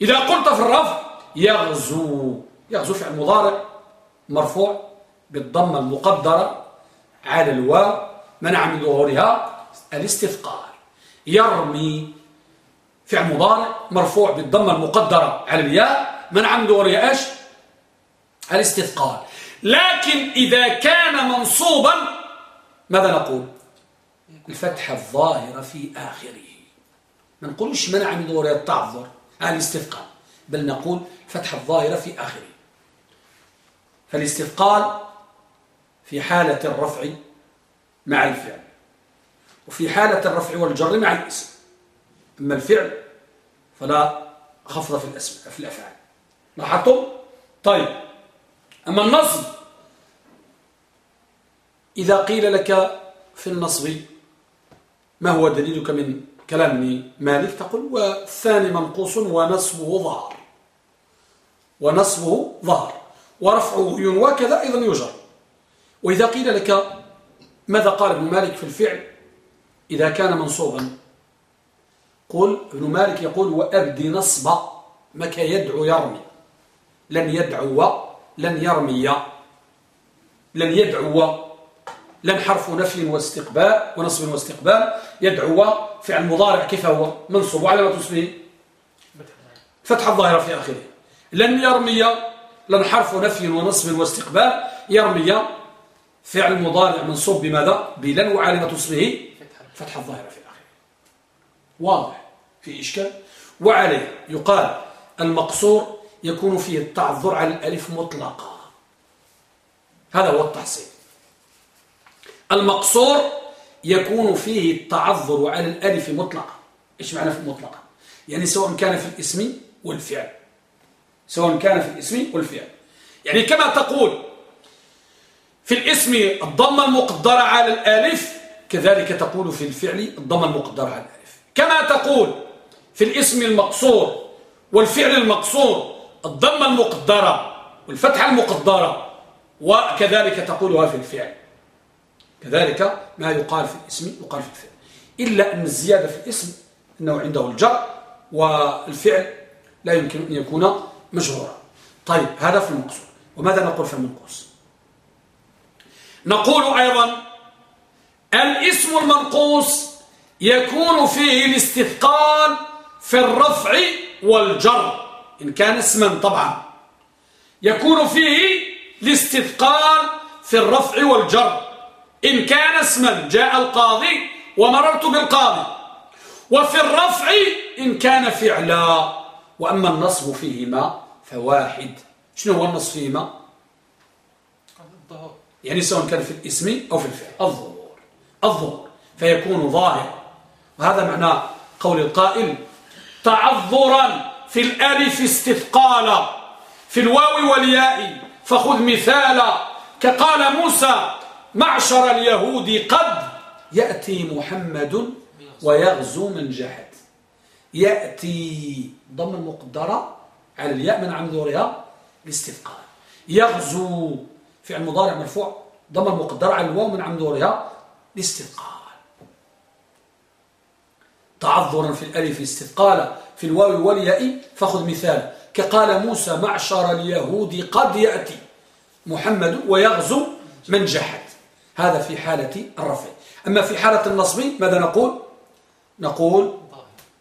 إذا قلت في الرفع يغزو. يغزو فعل مضارع مرفوع بالضمة المقدرة على الواو منع من ظهورها الاستثقال. يرمي فعل مضارع مرفوع بالضمة المقدرة على الياء منع من ظهورها إيش؟ الاستثقال. لكن إذا كان منصوبا ماذا نقول؟ الفتحة الظاهرة في آخره. ما نقولش منع من ظهورها التعذر على الاستثقال. بل نقول فتحة الظاهرة في آخره. فالاستثقال في حالة الرفع مع الفعل وفي حالة الرفع والجر مع الاسم. أما الفعل فلا خفض في الاسم في الأفعال. لاحظتم؟ طيب. أما النصب إذا قيل لك في النصب ما هو دليلك من كلام مالك تقول والثاني منقوص ونصبه ظهر. ونصبه ظهر. ورفعه ينوى كذا أيضا يجر. وإذا قيل لك ماذا قال ابن مالك في الفعل؟ إذا كان منصوبا. قل ابن مالك يقول وأبدي نصب مك يدعو يرمي. لن يدعو لن يرمي لن يدعو لن حرف نفي واستقبال ونصب واستقبال. يدعو فعل مضارع كيف هو؟ منصوب. وعلى ما تصبه فتح الظاهرة في آخره. لن يرمي لن حرف نفي ونصب واستقبال. يرمي فعل مضارع منصوب بماذا؟ بلن. وعلامة تصبه فتح الظاهرة في آخره. واضح. في إشكال. وعليه يقال المقصور يكون فيه التعذر على الألف مطلقا. هذا هو التحصيل. المقصور يكون فيه التعذر على الألف مطلقا. إيش معنى في مطلقا؟ يعني سواء كان في الاسم والفعل. سواء كان في الاسم والفعل. يعني كما تقول في الاسم الضمة المقدرة على الألف كذلك تقول في الفعل الضمة المقدرة على الألف. كما تقول في الاسم المقصور والفعل المقصور الضمة المقدرة والفتحة المقدرة وكذلك تقولها في الفعل. كذلك ما يقال في الاسم يقال في الفعل. إلا أن الزيادة في الاسم أنه عنده الجر والفعل لا يمكن أن يكون مجرورا. طيب هذا في المقصور وماذا نقول في المنقوص؟ نقول أيضا الاسم المنقوص يكون فيه الاستثقال في الرفع والجر. إن كان اسما طبعا. يكون فيه الاستثقال في الرفع والجر. إن كان اسما جاء القاضي ومررت بالقاضي. وفي الرفع إن كان فعلا. وأما النصب فيهما فواحد. شنو هو النصب فيهما؟ يعني سواء كان في الاسم أو في الفعل. الظهور. الظهور. فيكون ظاهر وهذا معنى قول القائل تعذرا. في الألف استثقالا في الواو والياء فخذ مثالا. كقال موسى معشر اليهود قد يأتي محمد ويغزو من جحد يأتي ضم المقدرة على الياء من عمدورها الاستثقال. يغزو فعل مضارع مرفوع ضم المقدرة على الواو من عمدورها الاستثقال. تعذرا في الألف استثقالا. في الواو والياء فخذ مثال. كقال موسى معشر اليهود قد يأتي محمد ويغزو من جحد. هذا في حالة الرفع. أما في حالة النصب ماذا نقول؟ نقول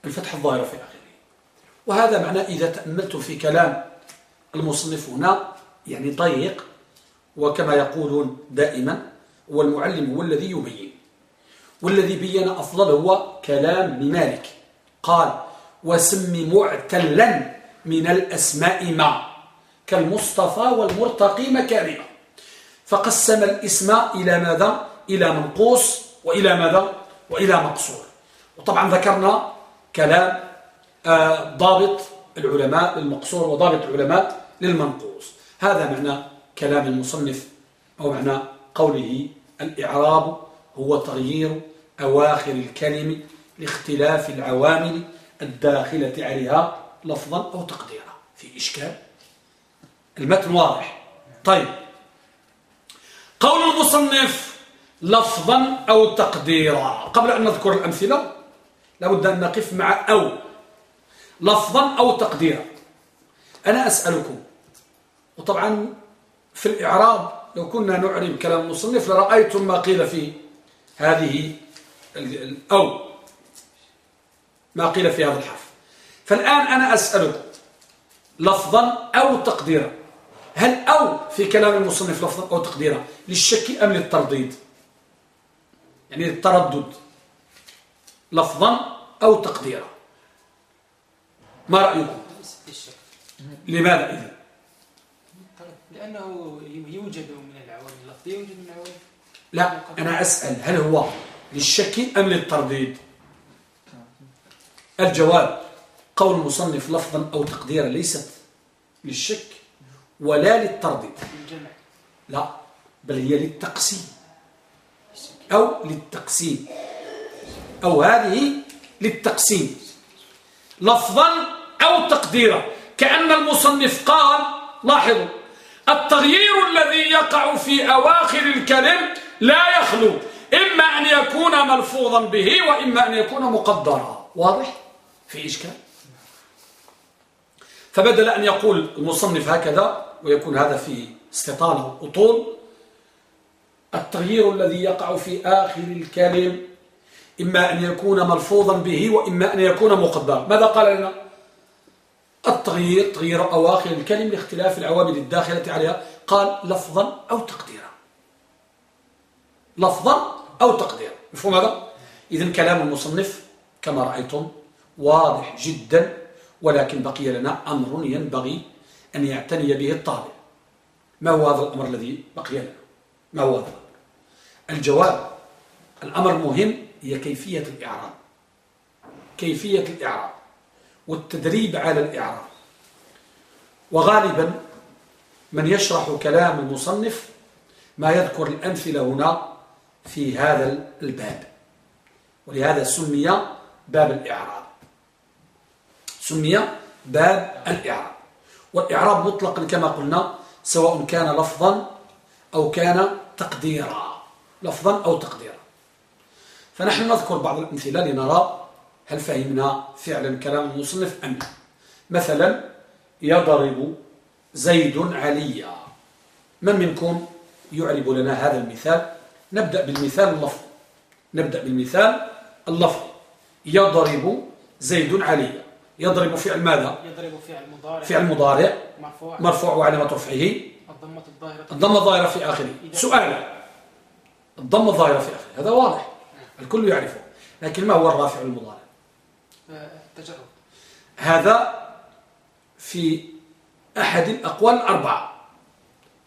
الفتح الظاهر في آخره. وهذا معنى إذا تأملت في كلام المصنف هنا يعني ضيق وكما يقولون دائما والمعلم هو الذي يبين. والذي بين أفضل هو كلام لمالك. قال وسم معتلا من الأسماء ما كالمصطفى والمرتقي مكارمة فقسم الاسم إلى ماذا؟ إلى منقوص وإلى ماذا؟ وإلى مقصور وطبعا ذكرنا كلام آه، ضابط العلماء للمقصور وضابط العلماء للمنقوص هذا معنى كلام المصنف أو معنى قوله الإعراب هو تغيير أواخر الكلم لاختلاف العوامل الداخلة عليها لفظا أو تقديرا في إشكال. المتن واضح. طيب. قول المصنف لفظا أو تقديرا. قبل أن نذكر الأمثلة لابد أن نقف مع أو. لفظا أو تقديرا. أنا أسألكم وطبعا في الإعراب لو كنا نعرب كلام المصنف لرأيتم ما قيل في هذه أو. ما قيل في هذا الحرف. فالآن أنا أسألكم لفظا أو تقديرا. هل أو في كلام المصنف لفظا أو تقديرا للشك أم للترديد؟ يعني للتردد. لفظا أو تقديرا. ما رأيكم؟ لماذا إذا لأنه يوجد من العوامل اللفظية يوجد من العوامل لا أنا أسأل هل هو للشك أم للترديد؟ الجواب قول المصنف لفظا أو تقديرا ليست للشك ولا للترديد. لا بل هي للتقسيم أو للتقسيم أو هذه للتقسيم. لفظا أو تقديرا. كأن المصنف قال لاحظوا التغيير الذي يقع في أواخر الكلم لا يخلو إما أن يكون ملفوظا به وإما أن يكون مقدرا. واضح؟ في إشكال؟ فبدل أن يقول المصنف هكذا ويكون هذا في استطالة وطول التغيير الذي يقع في آخر الكلم إما أن يكون ملفوظا به وإما أن يكون مقدرا. ماذا قال لنا؟ التغيير تغيير أواخر الكلم لاختلاف العوامل الداخلة عليها. قال لفظا أو تقديرا. لفظا أو تقديرا. مفهوم هذا؟ إذن كلام المصنف كما رأيتم واضح جدا ولكن بقي لنا أمر ينبغي أن يعتني به الطالب. ما هو هذا الأمر الذي بقي لنا؟ ما هو هذا؟ الجواب الأمر مهم هي كيفية الإعراب. كيفية الإعراب والتدريب على الإعراب. وغالبا من يشرح كلام المصنف ما يذكر الأمثلة هنا في هذا الباب. ولهذا سمي باب الإعراب. سمي باب الإعراب. والإعراب مطلقا كما قلنا سواء كان لفظا أو كان تقديرا. لفظا أو تقديرا. فنحن نذكر بعض الأمثلة لنرى هل فهمنا فعلا كلام المصنف أم مثلا يضرب زيد عليا. من منكم يعرب لنا هذا المثال؟ نبدأ بالمثال اللفظي نبدأ بالمثال اللفظي يضرب زيد عليا يضرب فعل ماذا؟ يضرب فعل مضارع. فعل مضارع. مرفوع. مرفوع وعلامة رفعه الضمة الظاهرة. الضمة الظاهرة في آخره. سؤال. الضمة الظاهرة في آخره. هذا واضح. الكل يعرفه. لكن ما هو الرافع المضارع؟ آه، التجرد. هذا في أحد الأقوال الأربعة.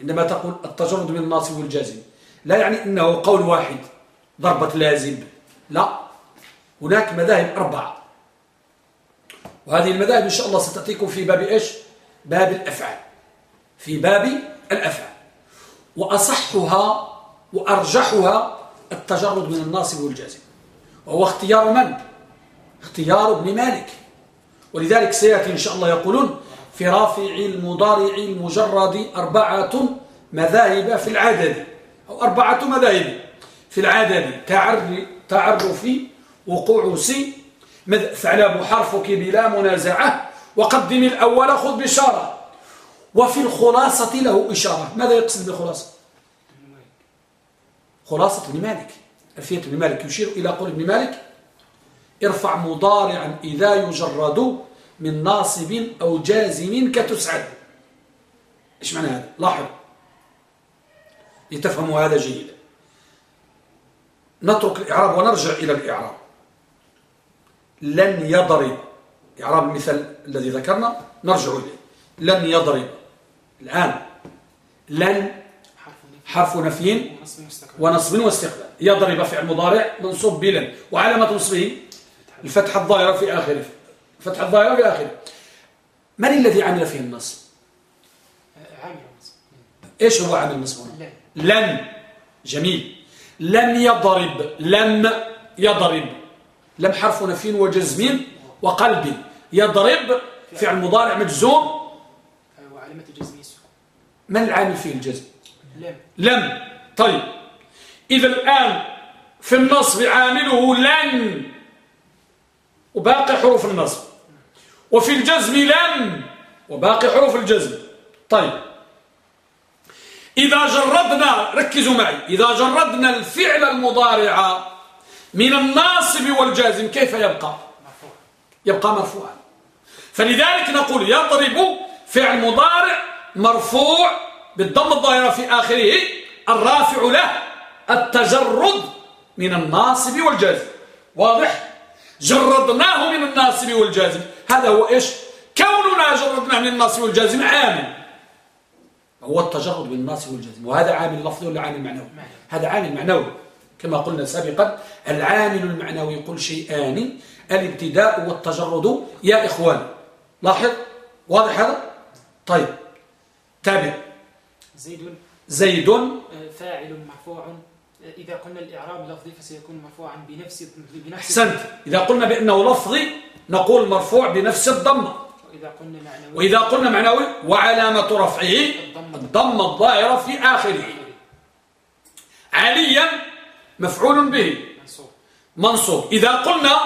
عندما تقول التجرد من الناصب والجازم. لا يعني أنه قول واحد ضربة لازم. لا. هناك مذاهب أربعة. وهذه المذاهب إن شاء الله ستأتيكم في باب إيش؟ باب الأفعال. في باب الأفعال. وأصحها وأرجحها التجرد من الناصب والجازم. وهو اختيار من؟ اختيار ابن مالك. ولذلك سيأتي إن شاء الله يقولون في رافع المضارع المجرد أربعة مذاهب في العدد. أو أربعة مذاهب في العدد. تعرف وقوع سي. ثعلب حرفك بلا منازعة. وقدم الأول خذ بشارة. وفي الخلاصة له إشارة. ماذا يقصد بالخلاصة خلاصة ابن مالك. ألفية ابن مالك يشير إلى قول ابن مالك ارفع مضارعا إذا يجرد من ناصب أو جازم كتسعد. إيش معنى هذا؟ لاحظ لتفهموا هذا جيدا. نترك الإعراب ونرجع إلى الإعراب. لن يضرب إعراب المثال الذي ذكرنا نرجع إليه. لن يضرب الآن لن حرف نفي ونصب واستقبال يضرب فعل مضارع منصوب بلن. وعلامة نصبه؟ الفتحة الظاهرة في آخره. الفتحة الظاهرة في آخره. من الذي عمل فيه النصب؟ عامل النصب إيش هو عامل النصب لن. جميل. لن يضرب. لم يضرب. لم حرف نفي وجزم وقلب. يضرب فعل مضارع مجزوم. وعلامة جزمه من العامل فيه الجزم؟ لم. لم. طيب. إذا الآن في النصب عامله لن. وباقي حروف النصب. وفي الجزم لن. وباقي حروف الجزم. طيب. إذا جردنا ركزوا معي. إذا جردنا الفعل المضارع من الناصب والجازم كيف يبقى؟ يبقى مرفوعا. فلذلك نقول يضرب فعل مضارع مرفوع بالضم الظاهرة في آخره الرافع له التجرد من الناصب والجازم. واضح؟ جردناه من الناصب والجازم. هذا هو إيش؟ كوننا جردناه من الناصب والجازم عامل هو التجرد من الناصب والجازم وهذا عامل لفظي ولا عامل معنوي. هذا عامل معنوي. كما قلنا سابقا العامل المعنوي يقول شيئان الابتداء والتجرد. يا إخوان لاحظ؟ واضح هذا؟ طيب تابع. زيد زيد. آه، فاعل مرفوع. آه، إذا قلنا الإعراب لفظي فسيكون مرفوعا بنفس بنفس أحسنت. إذا قلنا بأنه لفظي نقول مرفوع بنفس الضمة وإذا قلنا معنوي. وإذا قلنا معنوي وعلامة رفعه الضمة الظاهرة في آخره. عليا مفعول به. منصوب. إذا قلنا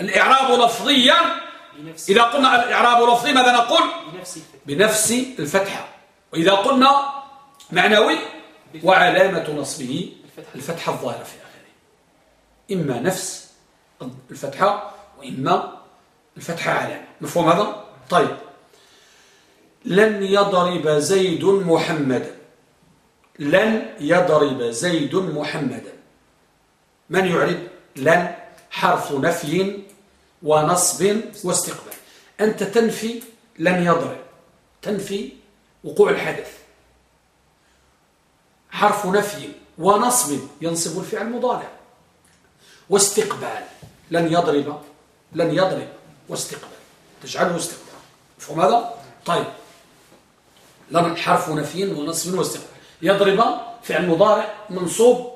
الإعراب لفظيا إذا قلنا الإعراب لفظي ماذا نقول؟ بنفس الفتح بنفس الفتحة. وإذا قلنا معنوي وعلامة نصبه الفتح الفتحة الظاهرة في آخره. إما نفس الفتحة وإما الفتحة علامة. مفهوم هذا؟ طيب. لن يضرب زيد محمدا. لن يضرب زيد محمدا. من يعرب؟ لن حرف نفي ونصب واستقبال. أنت تنفي لن يضرب. تنفي وقوع الحدث. حرف نفي ونصب ينصب الفعل المضارع واستقبال لن يضرب لن يضرب واستقبال. تجعله استقبال. مفهوم هذا؟ طيب. لن حرف نفي ونصب واستقبال. يضرب فعل مضارع منصوب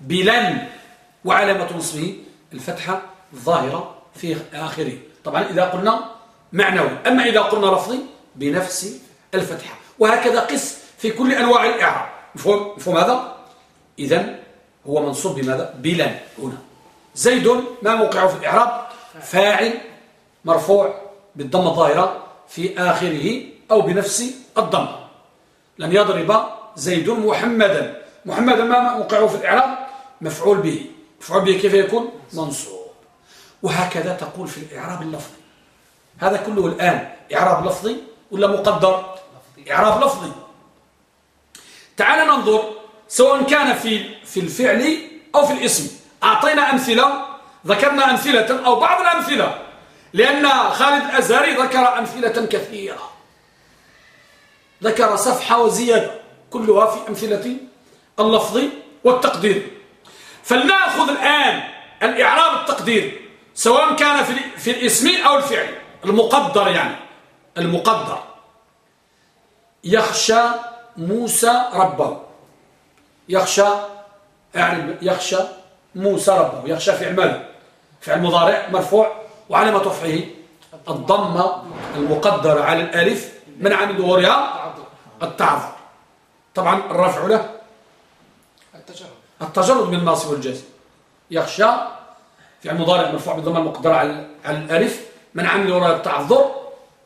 بلن وعلامة نصبه الفتحة الظاهرة في آخره. طبعا إذا قلنا معنوي أما إذا قلنا لفظي بنفس الفتحة. وهكذا قس في كل أنواع الإعراب. مفهوم, مفهوم هذا؟ إذن هو منصوب بماذا؟ بلن هنا. زيد ما موقعه في الإعراب؟ فاعل مرفوع بالضمة الظاهرة في آخره أو بنفس الضمة لن يضرب زيد محمدا. محمدا ما موقعه في الإعراب؟ مفعول به. مفعول به كيف يكون؟ منصوب. وهكذا تقول في الإعراب اللفظي. هذا كله الآن. إعراب لفظي ولا مقدر؟ إعراب لفظي. تعال ننظر سواء كان في في الفعل أو في الاسم. أعطينا أمثلة ذكرنا أمثلة أو بعض الأمثلة. لأن خالد الأزهري ذكر أمثلة كثيرة. ذكر صفحة وزيادة. كلها في أمثلة اللفظ والتقدير. فلنأخذ الآن الإعراب التقدير سواء كان في الاسم أو الفعل. المقدر يعني المقدر. يخشى موسى ربه. يخشى اعرب يخشى موسى ربه. يخشى فعل ماذا؟ فعل مضارع مرفوع وعلامة رفعه الضمة المقدرة على الألف من عن ظهورها التعذر. طبعا الرفع له التجرد. التجرد من الناصب والجزم يخشى فعل مضارع مرفوع بالضمة المقدرة على الألف. من عمل وراء التعذر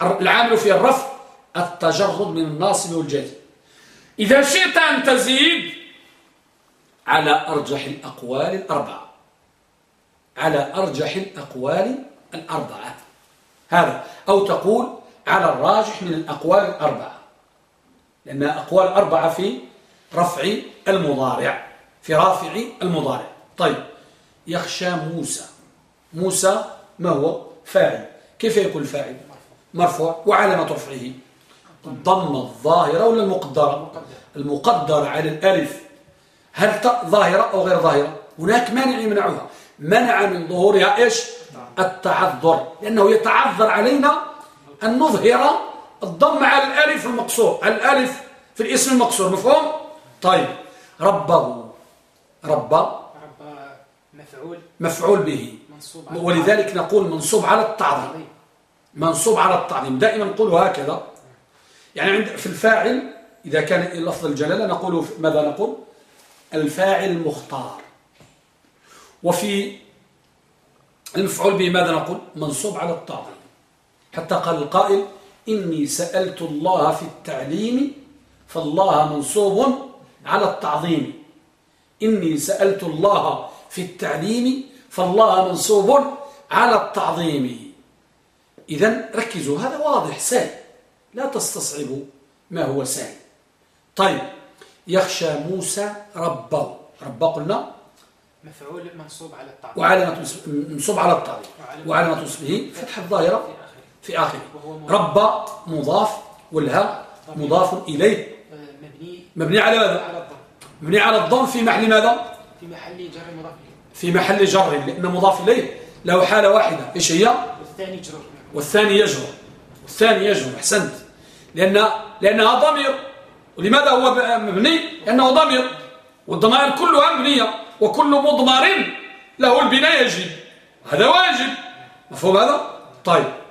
العامل في الرفع التجرد من الناصب والجازم إذا شئت أن تزيد على أرجح الأقوال الأربعة. على أرجح الأقوال الأربعة. هذا. أو تقول على الراجح من الأقوال الأربعة. لأنها أقوال أربعة في رفع المضارع في رافع المضارع. طيب يخشى موسى. موسى ما هو؟ فاعل. كيف يكون فاعل؟ مرفوع. وعلامة رفعه. الضمة الظاهرة ولا المقدرة. المقدرة على الألف. هل ظاهرة أو غير ظاهرة؟ هناك مانع يمنعها. منع من ظهورها إيش؟ التعذر. لأنه يتعذر علينا أن نظهر الضم على الألف المقصور الألف في الاسم المقصور مفهوم؟ طيب. ربه رب مفعول. مفعول به. على ولذلك نقول منصوب على التعظيم. منصوب على التعظيم. دائما نقول هكذا. يعني عند في الفاعل إذا كان لفظ الجلالة نقول ماذا نقول؟ الفاعل المختار. وفي المفعول به ماذا نقول؟ منصوب على التعظيم. حتى قال القائل إني سألت الله في التعليم فالله منصوب على التعظيم. إني سألت الله في التعليم فالله منصوب على التعظيم. إذا ركزوا هذا واضح سهل. لا تستصعبوا ما هو سهل. طيب يخشى موسى ربه. ربه قلنا؟ مفعول منصوب على التعظيم. وعلامة منصوب على التعظيم. وعلامة نصبه فتح الظاهرة. في آخره. رب مضاف والها مضاف إليه. مبني مبني على ماذا؟ مبني على الضم في محل ماذا؟ في محل جر مضاف في محل جر لأن مضاف إليه. له حالة واحدة. إيش هي؟ والثاني جر والثاني يجر والثاني يجر أحسنت. لأن لأنها ضمير. ولماذا هو مبني؟ لأنه ضمير. والضمائر كلها مبنية. وكل مضمر له البناء يجب هذا واجب. مفهوم هذا؟ طيب.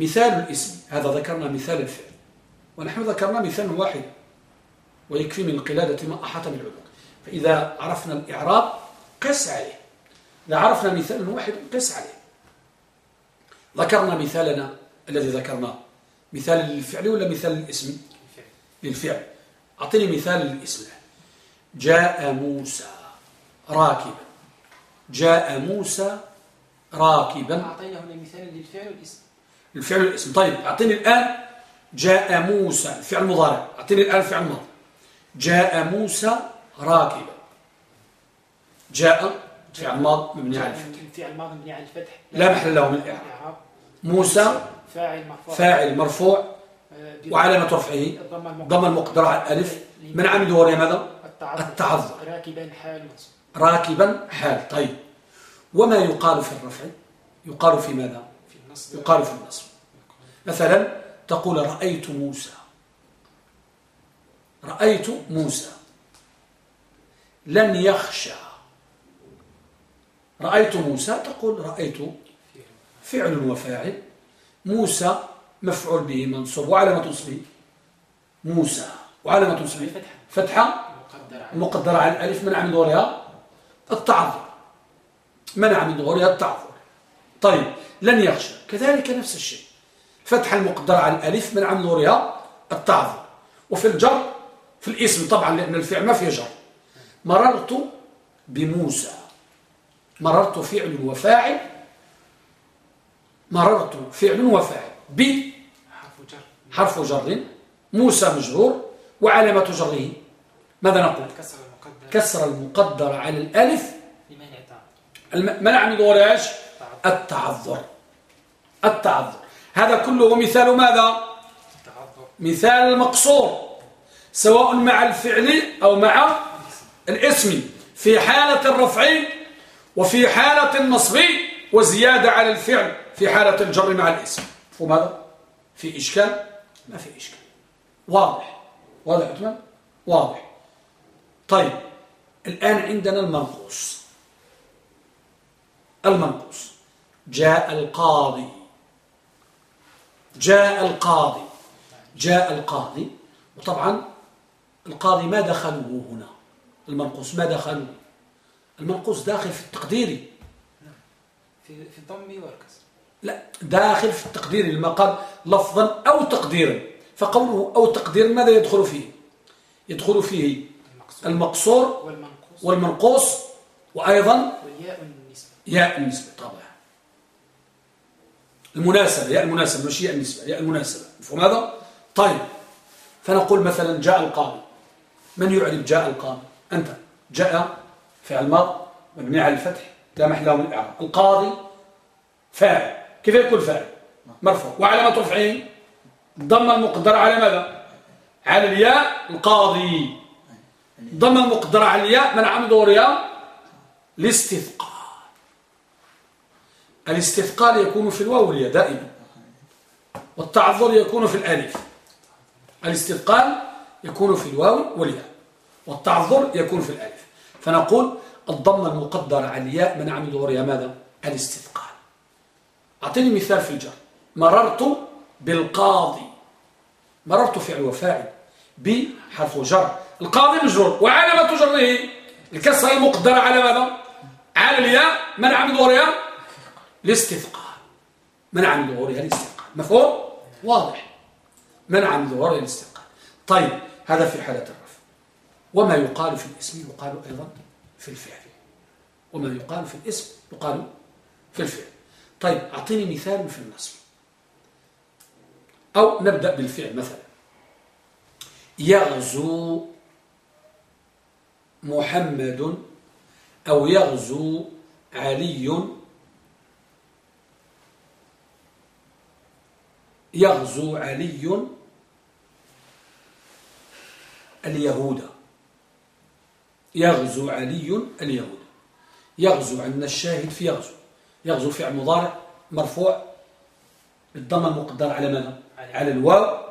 مثال الاسم. هذا ذكرنا مثال الفعل. ونحن ذكرنا مثال واحد ويكفي من القلادة ما أحاط بالعلوم فإذا عرفنا الإعراب قس عليه. إذا عرفنا مثالا واحد قس عليه. ذكرنا مثالنا الذي ذكرناه. مثال للفعل ولا مثال للاسم للفعل. أعطيني مثال للاسم جاء موسى راكبا. جاء موسى راكبا. أعطينا هنا مثال للفعل والاسم. الفعل والاسم طيب أعطيني الآن جاء موسى الفعل مضارع. أعطيني الآن فعل ماضي جاء موسى راكبا. جاء فعل ماض مبني على الفتح. الفعل الماضي مبني على الفتح. لا محل له من الإعراب. موسى فاعل مرفوع. فاعل مرفوع. آه، وعلامة رفعه ضم المقدرة على الألف. من عمد وري ماذا؟ التعذر. راكبا حال راكبا حال. طيب. وما يقال في الرفع؟ يقال في ماذا؟ يقال في النصب مثلا تقول رأيت موسى. رأيت موسى. لن يخشى. رأيت موسى تقول رأيت فعل وفاعل. موسى مفعول به منصوب. وعلامة نصبه موسى. وعلامة نصبه فتحة. مقدرة على الألف. منع من ظهورها التعذر. منع من ظهورها التعذر. طيب. لن يخشى كذلك نفس الشيء. فتحة المقدرة على الألف من ظهورها التعذر وفي الجر في الاسم طبعا لأن الفعل ما فيه جر. مررت بموسى. مررت فعل وفاعل. مررت فعل وفاعل. ب حرف جر. حرف جر. موسى مجرور. وعلامة جره. ماذا نقول؟ كسر المقدر كسر المقدر على الألف. منع من ظهور إيش التعذر. التعذر. هذا كله مثال ماذا؟ التعذر. مثال المقصور سواء مع الفعل أو مع الاسم. في حالة الرفع وفي حالة النصب وزيادة على الفعل في حالة الجر مع الاسم. وماذا؟ في إشكال؟ ما في إشكال. واضح. واضح يا عثمان واضح. طيب الآن عندنا المنقوص. المنقوص. جاء القاضي. جاء القاضي. جاء القاضي. وطبعا القاضي ما دخله هنا. المنقوص ما دخله المنقوص داخل في التقديري في في الضم والكسر لا داخل في التقدير لما قال لفظا أو تقديرا. فقوله أو تقديرا ماذا يدخل فيه؟ يدخل فيه المقصور. والمنقوص. والمنقوص وأيضا ياء النسبة طبعا. المناسبة ياء المناسبة مش ياء النسبة ياء المناسبة. مفهوم هذا؟ طيب فنقول مثلا جاء القاضي. من يعرف جاء القاضي؟ أنت. جاء فعل ماض مبني على الفتح لا محل له من الإعراب. القاضي فاعل. كيف يكون فاعل؟ مرفوع. وعلامة رفعه؟ ضم المقدر على ماذا؟ على الياء القاضي. ضم المقدر على الياء من عمد ظهورها الاستثقال الاستثقال يكون في الواو والياء دائما. والتعذر يكون في الألف. الاستثقال يكون في الواو والياء. والتعذر يكون في الألف. فنقول الضم المقدر على الياء من عمد ظهورها ماذا؟ الاستثقال. أعطيني مثال في الجر. مررت بالقاضي. مررت فعل وفاعل بحرف جر. القاضي مجرور. وعلامة جره. الكسرة المقدرة على ماذا؟ على الياء من ظهورها الاستثقال. منع من ظهورها الاستثقال. مفهوم؟ واضح. منع من ظهورها الاستثقال. طيب هذا في حالة الرفع وما يقال في الاسم يقال أيضا في الفعل. وما يقال في الاسم يقال في الفعل. طيب أعطيني مثال في النصب. أو نبدأ بالفعل مثلا. يغزو محمد أو يغزو علي يغزو علي اليهود. يغزو علي اليهود. يغزو عندنا الشاهد في يغزو. يغزو فعل مضارع مرفوع. بالضم المقدر على ماذا؟ على الواو.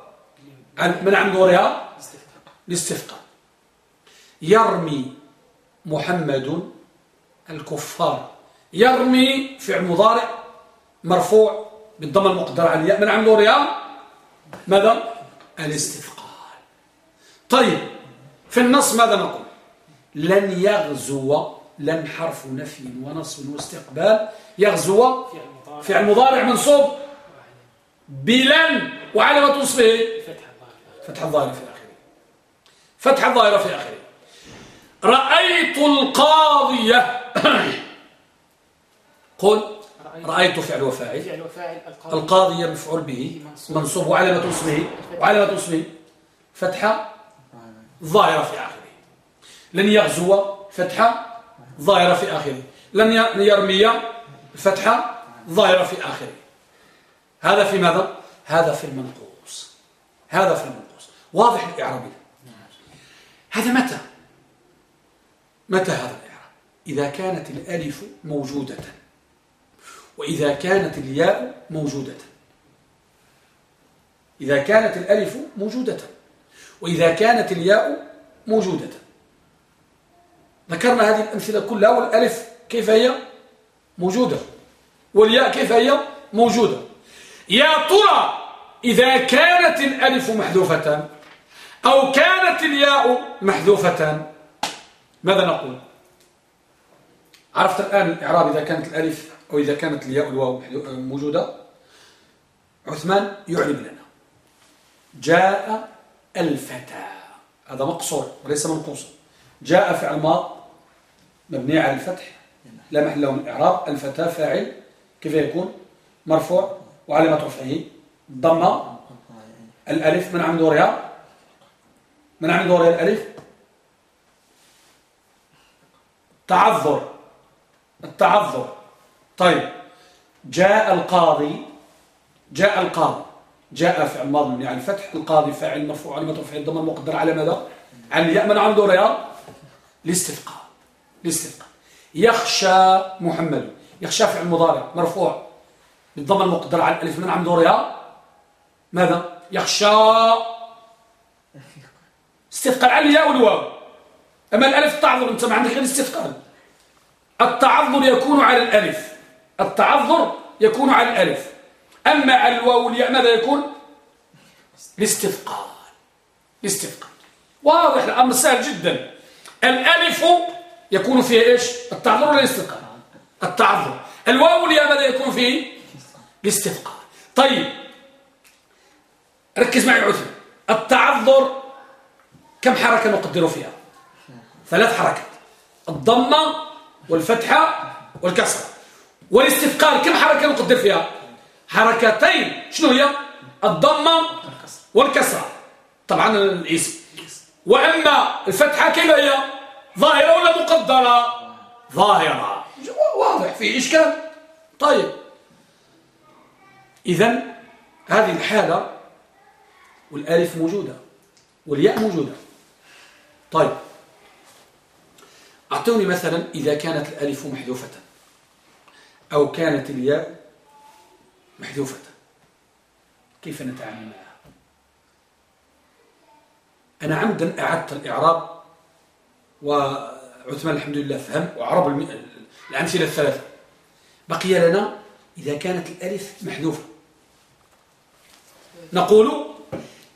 من عن دورها الاستثقال يرمي محمد الكفار. يرمي فعل مضارع مرفوع. بالضم المقدر على الياء من عن دورها ماذا؟ الاستثقال. طيب في النص ماذا نقول؟ لن يغزو لن حرف نفي ونصب واستقبال يغزو فعل مضارع منصوب بلن وعلامة نصبه فتح الظاهر في آخره. فتح الظاهر في آخره. رأيت القاضية. [coughs] قل. رأيت فعل وفاعل. القاضية مفعول به منصوب. وعلامة نصبه وعلامة نصبه فتحة ظاهرة في آخره. لن يغزو فتحة ظاهرة في آخره. لن يرمي فتحة ظاهرة في آخره. هذا في ماذا؟ هذا في المنقوص. هذا في المنقوص. واضح الإعرابي هذا متى؟ متى هذا الإعراب؟ إذا كانت الألف موجودة. وإذا كانت الياء موجودة. إذا كانت الألف موجودة. وإذا كانت الياء موجودة. ذكرنا هذه الأمثلة كلها والألف كيف هي؟ موجودة. والياء كيف هي؟ موجودة. يا ترى إذا كانت الألف محذوفة أو كانت الياء محذوفة ماذا نقول؟ عرفت الآن الإعراب إذا كانت الألف أو إذا كانت الياء والواو موجودة عثمان يعلم لنا. جاء الفتى. هذا مقصور وليس منقوص. جاء فعل ماض مبني على الفتح لا محل له من الإعراب. الفتى فاعل كيف يكون؟ مرفوع وعلامة رفعه. ضمة الألف من عم دورها من عم دورها الألف؟ تعذر. التعذر. طيب. جاء القاضي جاء القاضي جاء فعل ماضي مبني على الفتح القاضي فاعل مرفوع علامة رفعه الضمة المقدر على ماذا؟ عن الياء من عم دورها الاستثقال الاستثقال. يخشى محمد يخشى فعل مضارع مرفوع بالضم المقدر على الألف من عم دورها ماذا؟ يخشى استثقال على الياء والواو. أما الألف التعذر أنت ما عندك غير استثقال التعذر يكون على الألف. التعذر يكون على الألف. أما على الواو والياء ماذا يكون؟ الاستثقال. الاستثقال. واضح الأمر سهل جدا. الألف يكون فيها إيش؟ التعذر ولا الاستثقال؟ التعذر. الواو والياء ماذا يكون فيه؟ الاستثقال. طيب. ركز معي عثم التعذر كم حركة نقدر فيها؟ ثلاث حركات. الضمة والفتحة والكسرة. والاستثقال كم حركة نقدر فيها؟ حركتين. شنو هي؟ الضمة والكسرة. طبعا الاسم. وأما الفتحة كيف هي؟ ظاهرة ولا مقدرة؟ ظاهرة. واضح في إشكال. طيب. إذا هذه الحالة والألف موجودة والياء موجودة. طيب. أعطوني مثلا إذا كانت الألف محذوفة. أو كانت الياء محذوفة. كيف نتعامل معها؟ أنا عمدا أعدت الإعراب وعثمان الحمد لله فهم وعرب الأمثلة الثلاثة. بقي لنا إذا كانت الألف محذوفة. نقول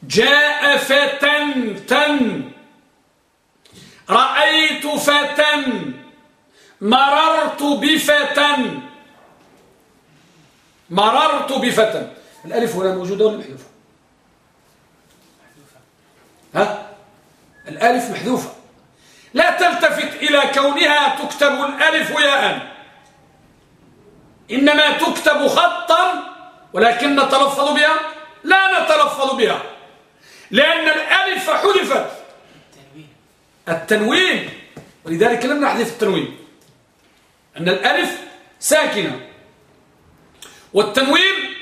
جاء فتى تن رأيت فتى مررت بفتى مررت بفتى. الألف هنا موجودة ولا محذوفة؟ ها؟ الألف محذوفة. لا تلتفت إلى كونها تكتب الألف ياء. إنما تكتب خطا ولكن نتلفظ بها؟ لا نتلفظ بها. لأن الألف حذفت. التنوين. ولذلك لم نحذف التنوين. أن الألف ساكنة. والتنوين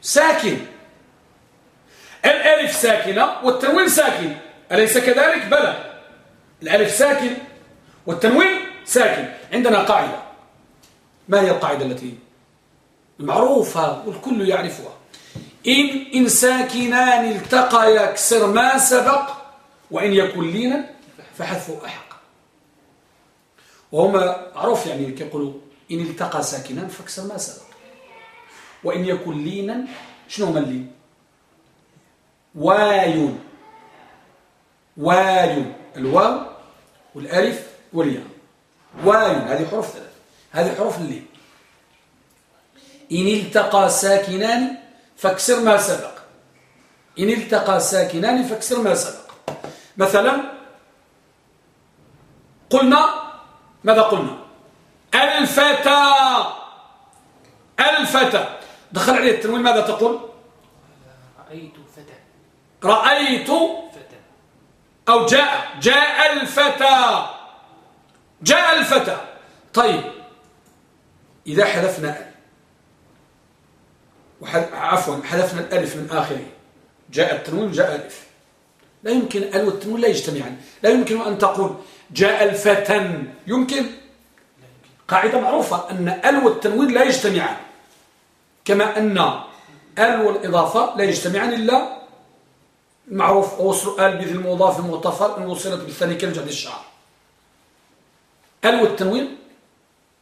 ساكن. الألف ساكنة والتنوين ساكن. أليس كذلك؟ بلى. الألف ساكن والتنوين ساكن. عندنا قاعدة. ما هي القاعدة التي المعروفة والكل يعرفها؟ إن, إن ساكنان التقيا كسر ما سبق وإن يكن لينا فحذفه أحق. وهما عرف يعني كيقولوا إن التقى ساكنان فكسر ما سبق. وإن يكن لينا شنو هما اللين؟ واي واي الواو والألف والياء. واي هذه حروف ثلاث هذه حروف اللين. إن التقى ساكنان فاكسر ما سبق. إن التقى ساكنان فاكسر ما سبق. مثلا قلنا ماذا قلنا؟ الفتى. الفتى. دخل عليه التنوين ماذا تقول؟ رأيت فتى. رأيت فتى. أو جاء جاء الفتى. جاء الفتى. طيب. إذا حذفنا عفوا حذفنا الألف من آخره. جاء التنوين جاء الألف لا يمكن ال والتنوين لا يجتمعان. لا يمكن أن تقول جاء الفتى. يمكن؟ قاعدة معروفة أن ال والتنوين لا يجتمعان. كما أن آل والإضافة لا يجتمعان إلا معروف وصل آل بذي المضاف إن وصلت بالثاني كالجهد الشعر. آل والتنوين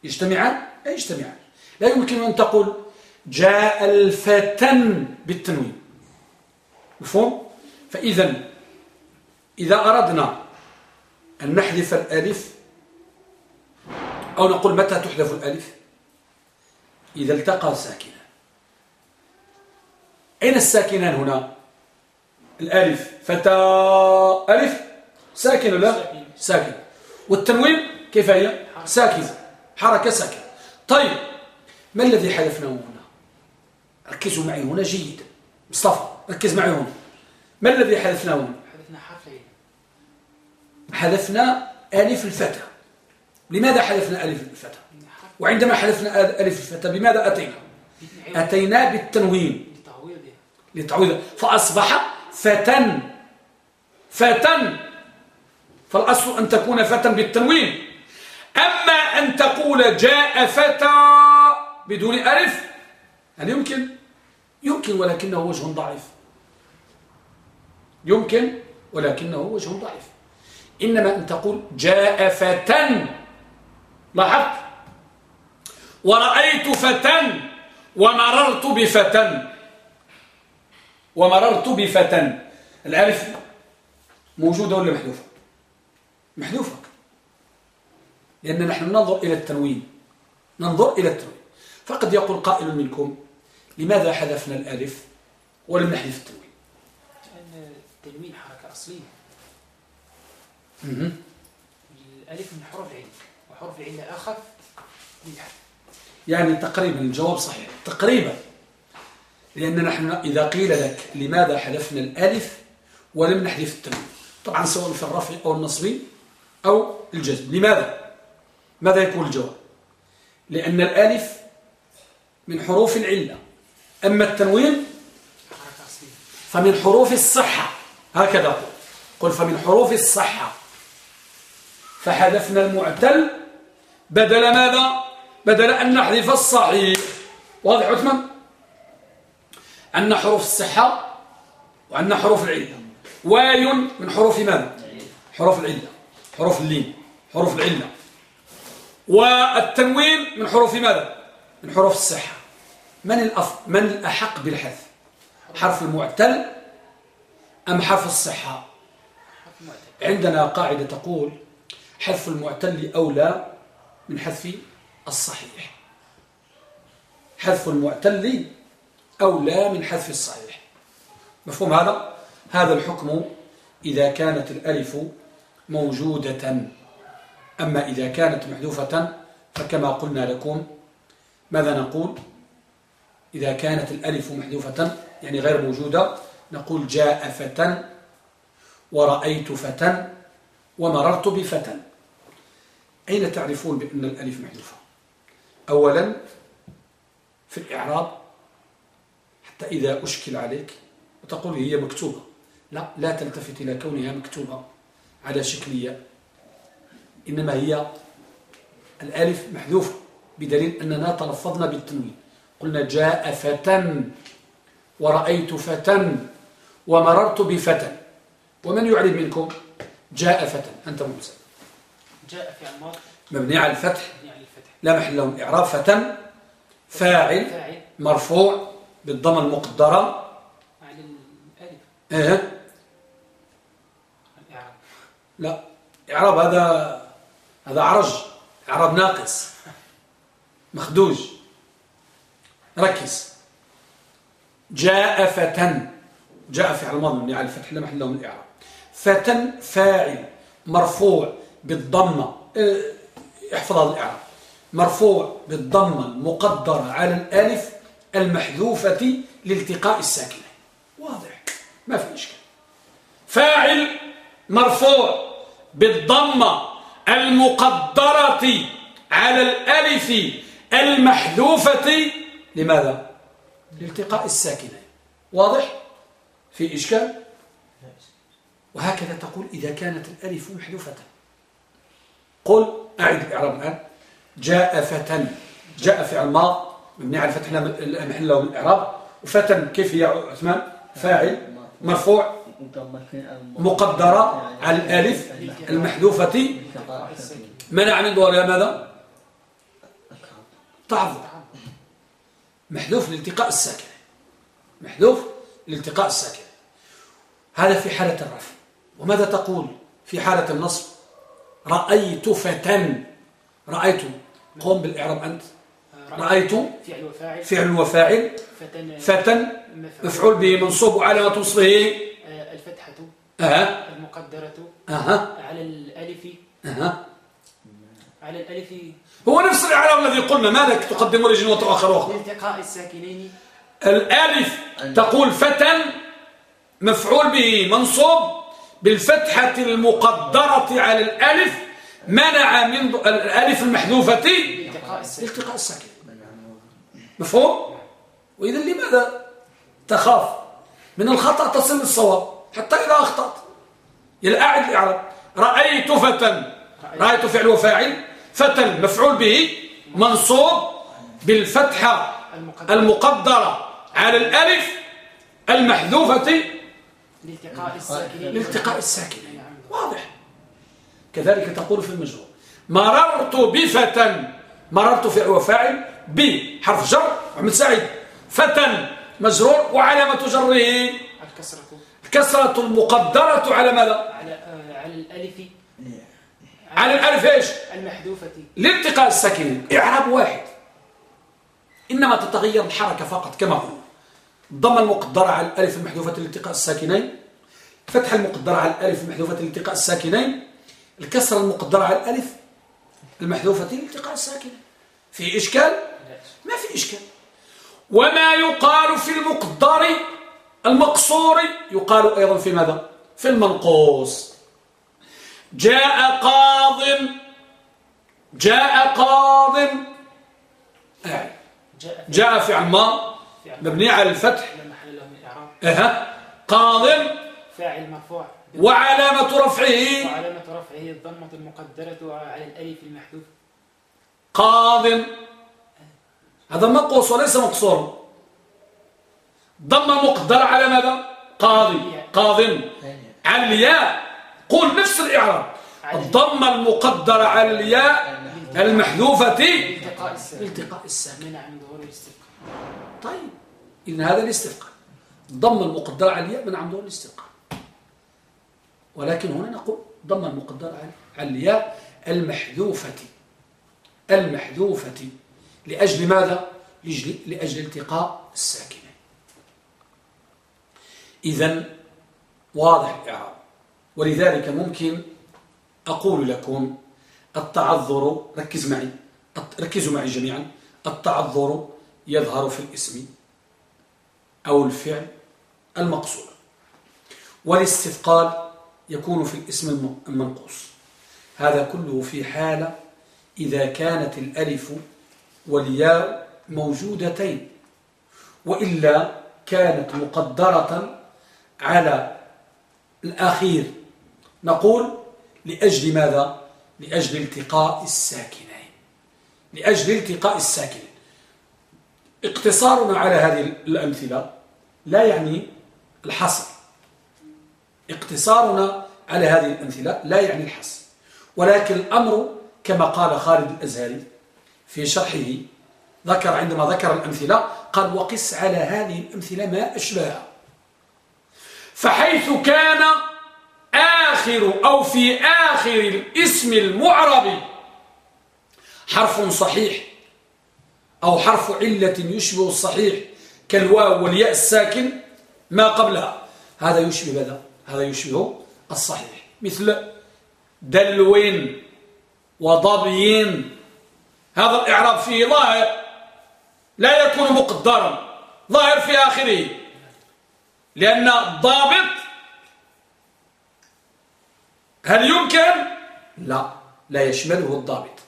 يجتمعان؟ لا يجتمعان. لا يمكن أن تقول جاء الفتن بالتنوين. مفهوم؟ فإذا إذا أردنا أن نحذف الألف أو نقول متى تحذف الألف إذا التقى ساكنا. أين الساكنان هنا؟ الألف. فتى ألف. ساكن ولا؟ ساكن. والتنوين كيف هي؟ ساكن. حركة ساكن. طيب ما الذي حذفناه هنا؟ ركزوا معي هنا جيدا مصطفى ركز معي هنا. ما الذي حذفناه هنا؟ حذفنا حرفين. حذفنا ألف الفتى. لماذا حذفنا ألف الفتى؟ وعندما حذفنا ألف الفتى بماذا أتينا؟ أتينا بالتنوين لتعويض. فأصبح فتى فتى فالأصل أن تكون فتى بالتنوين أما أن تقول جاء فتى بدون ألف هل يمكن؟ يمكن ولكنه وجه ضعيف. يمكن ولكنه وجه ضعيف. إنما أن تقول جاء فتى لاحظت؟ ورأيت فتى ومررت بفتى ومررت بفتى. الألف موجودة ولا محذوفة؟ محذوفة. لأن نحن ننظر إلى التنوين. ننظر إلى التنوين. فقد يقول قائل منكم لماذا حذفنا الألف ولم نحذف التنوين؟ لأن التنوين حركة أصلية. الألف من حروف العلة وحروف العلة أخف من يعني تقريبا الجواب صحيح. تقريبا. لأن نحن إذا قيل لك لماذا حذفنا الألف ولم نحذف التنوين طبعا سواء في الرفع أو النصب أو الجزم. لماذا؟ ماذا يكون الجواب؟ لأن الألف من حروف العلة. أما التنوين فمن حروف الصحة. هكذا قل قل فمن حروف الصحة. فحذفنا المعتل بدل ماذا؟ بدل أن نحذف الصحيح. واضح عثمان؟ أن حروف الصحة وأن حروف العلة. واي من حروف ماذا؟ حروف العلة. حروف اللين. حروف العلة. والتنوين من حروف ماذا؟ من حروف الصحة من الأف... من الأحق بالحذف؟ حرف المعتل أم حرف الصحة عندنا قاعدة تقول حذف المعتل أولى من حذف الصحيح. حذف المعتل أولى من حذف الصحيح. مفهوم هذا؟ هذا الحكم إذا كانت الألف موجودة. أما إذا كانت محذوفة فكما قلنا لكم ماذا نقول؟ إذا كانت الألف محذوفة يعني غير موجودة نقول جاء فتى ورأيت فتى ومررت بفتى. أين تعرفون بأن الألف محذوفة؟ أولا في الإعراب حتى إذا أشكل عليك وتقول هي مكتوبة. لا لا تلتفت إلى كونها مكتوبة على شكلية. إنما هي الألف محذوفة بدليل أننا تلفظنا بالتنوين. قلنا جاء فتى ورأيت فتى ومررت بفتى ومن يعلم منكم جاء فتى أنت ممسك جاء في الماضي مبني على الفتح. لا محل لهم إعراب. فتى فاعل. مرفوع. بالضمة المقدرة. على الألف. إيه. لا إعراب هذا هذا عرج إعراب ناقص. مخدوج. ركز. جاء فتى جاء فعل الماضي مبني على الفتح لا محل له من الإعراب. فتى فاعل مرفوع بالضمة. آه، احفظ هذا الإعراب. مرفوع بالضمة المقدرة على الألف المحذوفة لالتقاء الساكنين واضح. ما في إشكال فاعل مرفوع بالضمة المقدرة على الألف المحذوفة لماذا؟ لالتقاء الساكنين واضح؟ في إشكال؟ وهكذا تقول إذا كانت الألف محذوفة. قل أعد الإعراب الآن. جاء فتى جاء فعل ماض. مبني على الفتح محل له من الإعراب. وفتى كيف يا عثمان؟ فاعل مرفوع مقدرة على الألف المحذوفة. منع من ظهورها ماذا؟ تعظم محذوف لالتقاء الساكن محذوف لالتقاء الساكن هذا في حالة الرفع. وماذا تقول في حالة النصب؟ رأيت فتى رأيت. قم بالإعراب أنت. رأيت فعل وفاعل. فعل وفاعل. فتى مفعول. به منصوب وعلامة نصبه آه، الفتحة. أه. المقدرة. أه. على الألف. أه. على الألف. هو نفس الإعراب الذي قلنا. مالك تقدم رجل وتؤخر أخرى التقاء الساكنين. الألف تقول فتى مفعول به منصوب بالفتحة المقدرة على الألف. منع من الألف المحذوفة. التقاء الساكن مفهوم؟ وإذا لماذا تخاف؟ من الخطأ تصل للصواب حتى إذا أخطأت. يلا أعد الإعراب رأيت فتى رأيت فعل وفاعل فتى مفعول به منصوب بالفتحة المقدرة على الألف المحذوفة لالتقاء الساكنين. لالتقاء الساكنين. واضح. كذلك تقول في المجرور مررت بفتى مررت فعل وفاعل بحرف جر وعمل سعيد. فتى مجرور وعلامة جره الكسرة. الكسرة المقدرة على ماذا؟ على آه، على الألف. على الألف إيش؟ المحذوفة. لالتقاء الساكنين. إعراب واحد. إنما تتغير الحركة فقط كما هو. الضمة المقدرة على الألف المحذوفة لالتقاء الساكنين. فتحة المقدرة على الألف المحذوفة لالتقاء الساكنين. الكسرة المقدرة على الألف المحذوفة لالتقاء الساكنين. في إشكال؟ ما في إشكال. وما يقال في المقدر المقصور يقال أيضا في ماذا؟ في المنقوص. جاء قاض جاء قاض جاء فعل ما مبني على الفتح. أها قاض. فاعل مرفوع. وعلامة رفعه. وعلامة رفعه الضمة المقدرة على الألف المحذوف. قاض. هذا مقص وليس مقصور. ضمة مقدرة على ماذا؟ قاضي. قاض. على الياء. قول نفس الإعراب. الضمة المقدرة على الياء المحذوفة التقاء الساكن منع من ظهور الاستفقاء طيب. إذن هذا الاستفقاء الضمة المقدرة على الياء من ظهور الاستفقاء ولكن هنا نقول ضمة المقدرة على الياء المحذوفة. المحذوفة. لأجل ماذا؟ لأجل التقاء الساكنين إذا واضح الإعراب. ولذلك ممكن أقول لكم التعذر ركز معي ركزوا معي جميعا. التعذر يظهر في الاسم أو الفعل المقصود. والاستثقال يكون في الاسم المنقوص. هذا كله في حالة إذا كانت الألف والياء موجودتين وإلا كانت مقدرة على الأخير. نقول لأجل ماذا؟ لأجل التقاء الساكنين. لأجل التقاء الساكنين. اقتصارنا على هذه الأمثلة لا يعني الحصر. اقتصارنا على هذه الأمثلة لا يعني الحصر. ولكن الأمر كما قال خالد الأزهري في شرحه ذكر عندما ذكر الأمثلة قال وقس على هذه الأمثلة ما أشبهها فحيث كان آخر أو في آخر الاسم المعرب حرف صحيح أو حرف علة يشبه الصحيح كالواو والياء الساكن ما قبلها. هذا يشبه ماذا؟ هذا يشبه الصحيح. مثل دلوين وضبين هذا الإعراب فيه ظاهر لا يكون مقدرا ظاهر في آخره. لأن الضابط هل يمكن؟ لا لا يشمله الضابط.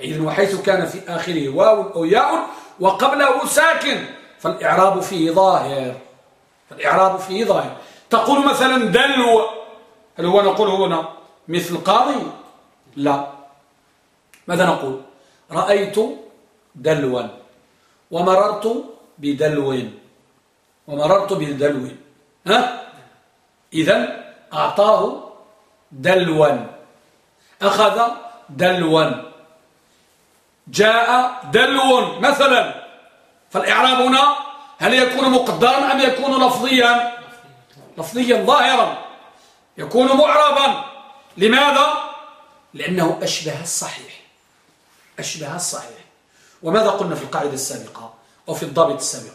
إذن وحيث كان في آخره واو أو ياء وقبله ساكن فالإعراب فيه ظاهر. فالإعراب فيه ظاهر. تقول مثلا دلو هل هو نقول هنا مثل قاضي؟ لا. ماذا نقول؟ رأيت دلوا ومررت بدلو ومررت بدلو ها؟ إذا أعطاه دلوا. أخذ دلوا. جاء دلو مثلا. فالإعراب هنا هل يكون مقدرا أم يكون لفظيا؟ لفظيا ظاهرا. يكون معربا. لماذا؟ لأنه أشبه الصحيح. أشبه الصحيح. وماذا قلنا في القاعدة السابقة أو في الضابط السابق؟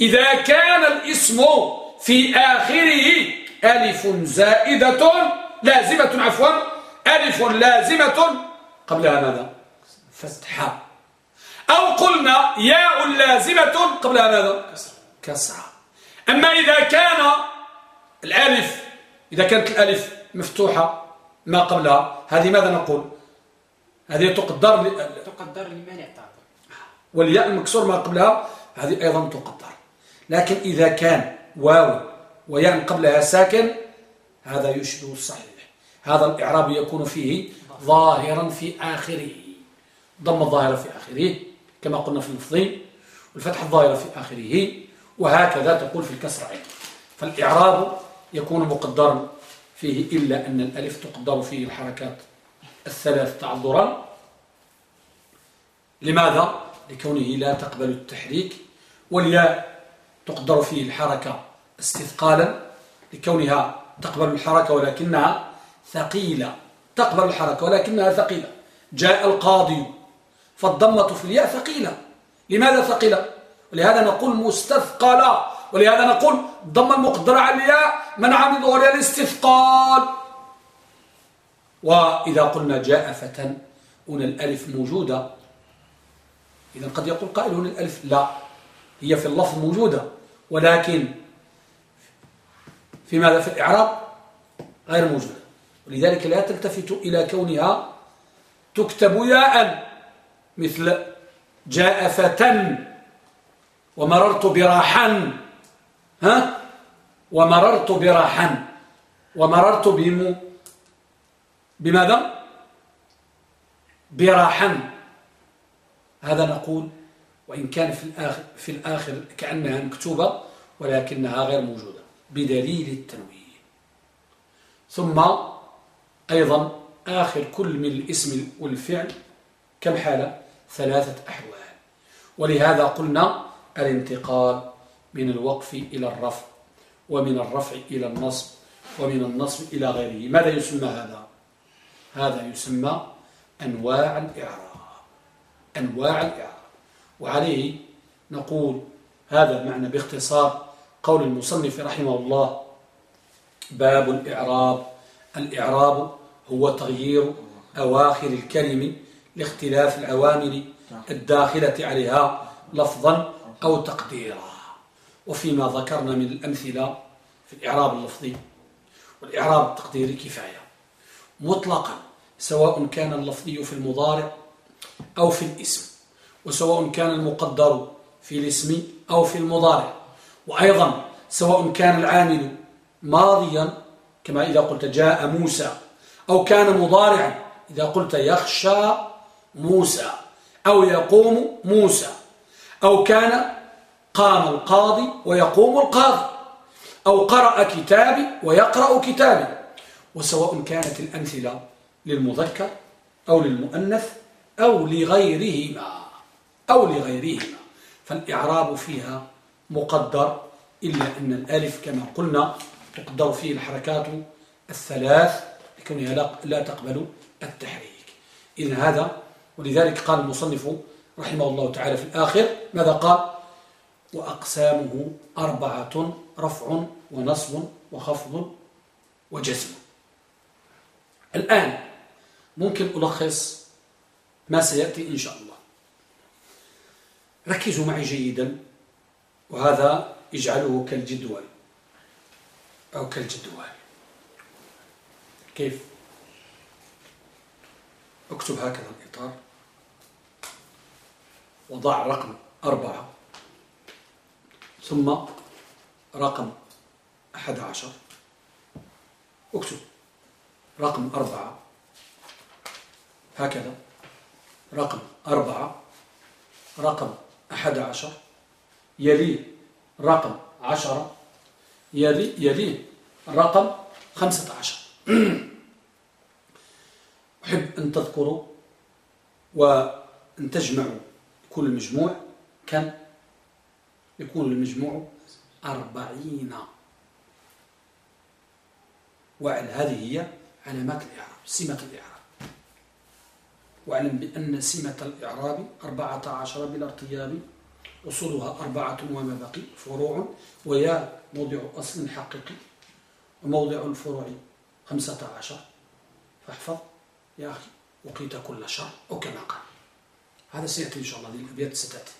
إذا كان الاسم في آخره ألف زائدة لازمة عفوا ألف لازمة قبلها ماذا؟ فتحة أو قلنا ياء لازمة قبلها ماذا؟ كسرة. أما إذا كان الألف إذا كانت الألف مفتوحة ما قبلها هذه ماذا نقول؟ هذه تقدر ل... تقدر لمانع التعطل والياء المكسور ما قبلها هذه أيضا تقدر. لكن إذا كان واو وياء قبلها ساكن هذا يشبه الصحيح هذا الإعراب يكون فيه ظاهرا في آخره. ضم الظاهرة في آخره كما قلنا في اللفظين والفتح الظاهرة في آخره وهكذا تقول في الكسر أيضا. فالإعراب يكون مقدرا فيه إلا أن الألف تقدر فيه الحركات الثلاث تعذرا لماذا؟ لكونه لا تقبل التحريك والياء تقدر فيه الحركة استثقالا. لكونها تقبل الحركة ولكنها ثقيلة. تقبل الحركة ولكنها ثقيلة. جاء القاضي فالضمة في الياء ثقيلة. لماذا ثقيلة؟ ولهذا نقول مستثقلة. ولهذا نقول ضم المقدرة على الياء من ظهورها الاستثقال وإذا قلنا جاء فتى هنا الألف موجودة. إذا قد يقول قائل هنا الألف لا هي في اللفظ موجودة. ولكن في ماذا؟ في الإعراب غير موجودة. ولذلك لا تلتفت إلى كونها تكتب ياء مثل جاء فتى ومررت براحا. ها؟ ومررت براحا. ومررت بم بماذا؟ براحا. هذا نقول وإن كان في الآخر, في الآخر كأنها مكتوبة ولكنها غير موجودة بدليل التنوين. ثم أيضا آخر كل من الاسم والفعل كم حالة ثلاثة أحوال. ولهذا قلنا الانتقال من الوقف إلى الرفع ومن الرفع إلى النصب ومن النصب إلى غيره. ماذا يسمى هذا؟ هذا يسمى أنواع الإعراب. أنواع الإعراب. وعليه نقول هذا المعنى باختصار قول المصنف رحمه الله باب الإعراب. الإعراب هو تغيير أواخر الكلم لاختلاف العوامل الداخلة عليها لفظا أو تقديرا. وفيما ذكرنا من الأمثلة في الإعراب اللفظي. والإعراب التقديري كفاية. مطلقا. سواء كان اللفظي في المضارع أو في الاسم وسواء كان المقدر في الاسم أو في المضارع. وأيضا سواء كان العامل ماضيا كما إذا قلت جاء موسى أو كان مضارعا إذا قلت يخشى موسى أو يقوم موسى أو كان قام القاضي ويقوم القاضي أو قرأ كتابي ويقرأ كتابي. وسواء كانت الأمثلة للمذكر أو للمؤنث أو لغيرهما أو لغيرهما. فالإعراب فيها مقدر إلا أن الألف كما قلنا تقدر فيه الحركات الثلاث لكونها لا تقبل التحريك. إذن هذا ولذلك قال المصنف رحمه الله تعالى في الآخر ماذا قال؟ وأقسامه أربعة رفع ونصب وخفض وجزم. الآن ممكن ألخص ما سيأتي إن شاء الله. ركزوا معي جيدا وهذا اجعله كالجدول أو كالجدول. كيف؟ اكتب هكذا الإطار. وضع رقم أربعة ثم رقم أحد عشر. اكتب رقم أربعة هكذا. رقم أربعة رقم أحد عشر يليه رقم عشرة يلي يليه رقم خمسة عشر. [clears throat] أحب أن تذكروا وأن تجمعوا. كل مجموع كم؟ يكون المجموع أربعين. وعلى هذه هي علامات الإعراب سمة الإعراب. واعلم بأن سمة الإعراب أربعة عشر بالارتياب أصولها أربعة وما بقي فروع ويا موضع أصل حقيقي وموضع الفروع خمسة عشر. فاحفظ يا أخي وقيت كل شر أو كما قال. هذا سيأتي إن شاء الله الأبيات ستأتي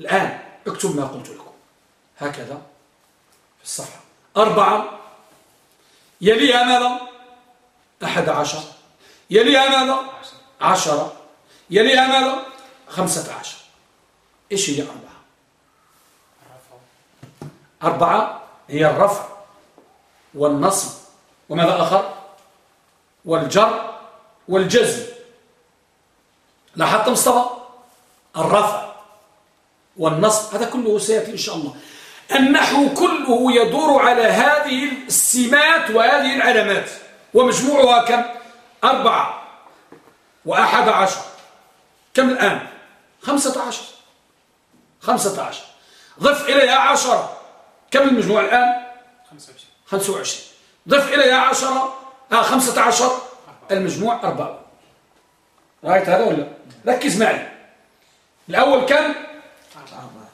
الآن اكتب ما قلت لكم. هكذا في الصفحة أربعة. يليها ماذا أحد عشر. يليها ماذا عشرة. يليها ماذا خمسة عشر. إيش هي أربعة؟ أربعة هي الرفع والنصب. وماذا آخر؟ والجر والجزم. لاحظت مصطفى؟ الرفع والنصب. هذا كله سيأتي إن شاء الله. النحو كله يدور على هذه السمات وهذه العلامات. ومجموعها كم؟ أربعة. وأحد عشر. كم الآن؟ خمسة عشر. خمسة عشر. ضف إليها عشرة. كم المجموع الآن؟ خمسة وعشرين. ضف إليها عشرة. آه خمسة عشر. المجموع أربعة. رأيت هذا ولا؟ ركز معي. الأول كم؟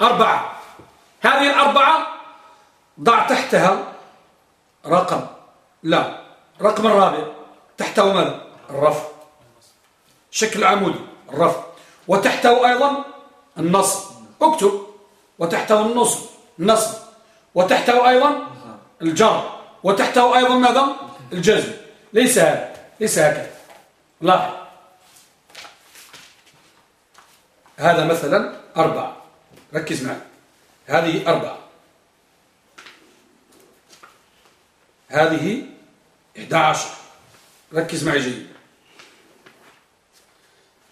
أربعة. هذه الأربعة ضع تحتها رقم. لا رقم الرابع. تحته ماذا؟ الرفع. شكل عمودي الرفع وتحته أيضا النصب. اكتب. وتحته النصب النصب. وتحته أيضا الجر. وتحته أيضا ماذا؟ الجزم. ليس هذا ليس هكذا. لاحظ. هذا مثلا أربعة. ركز معي. هذه أربعة. هذه 11 ركز معي جيدا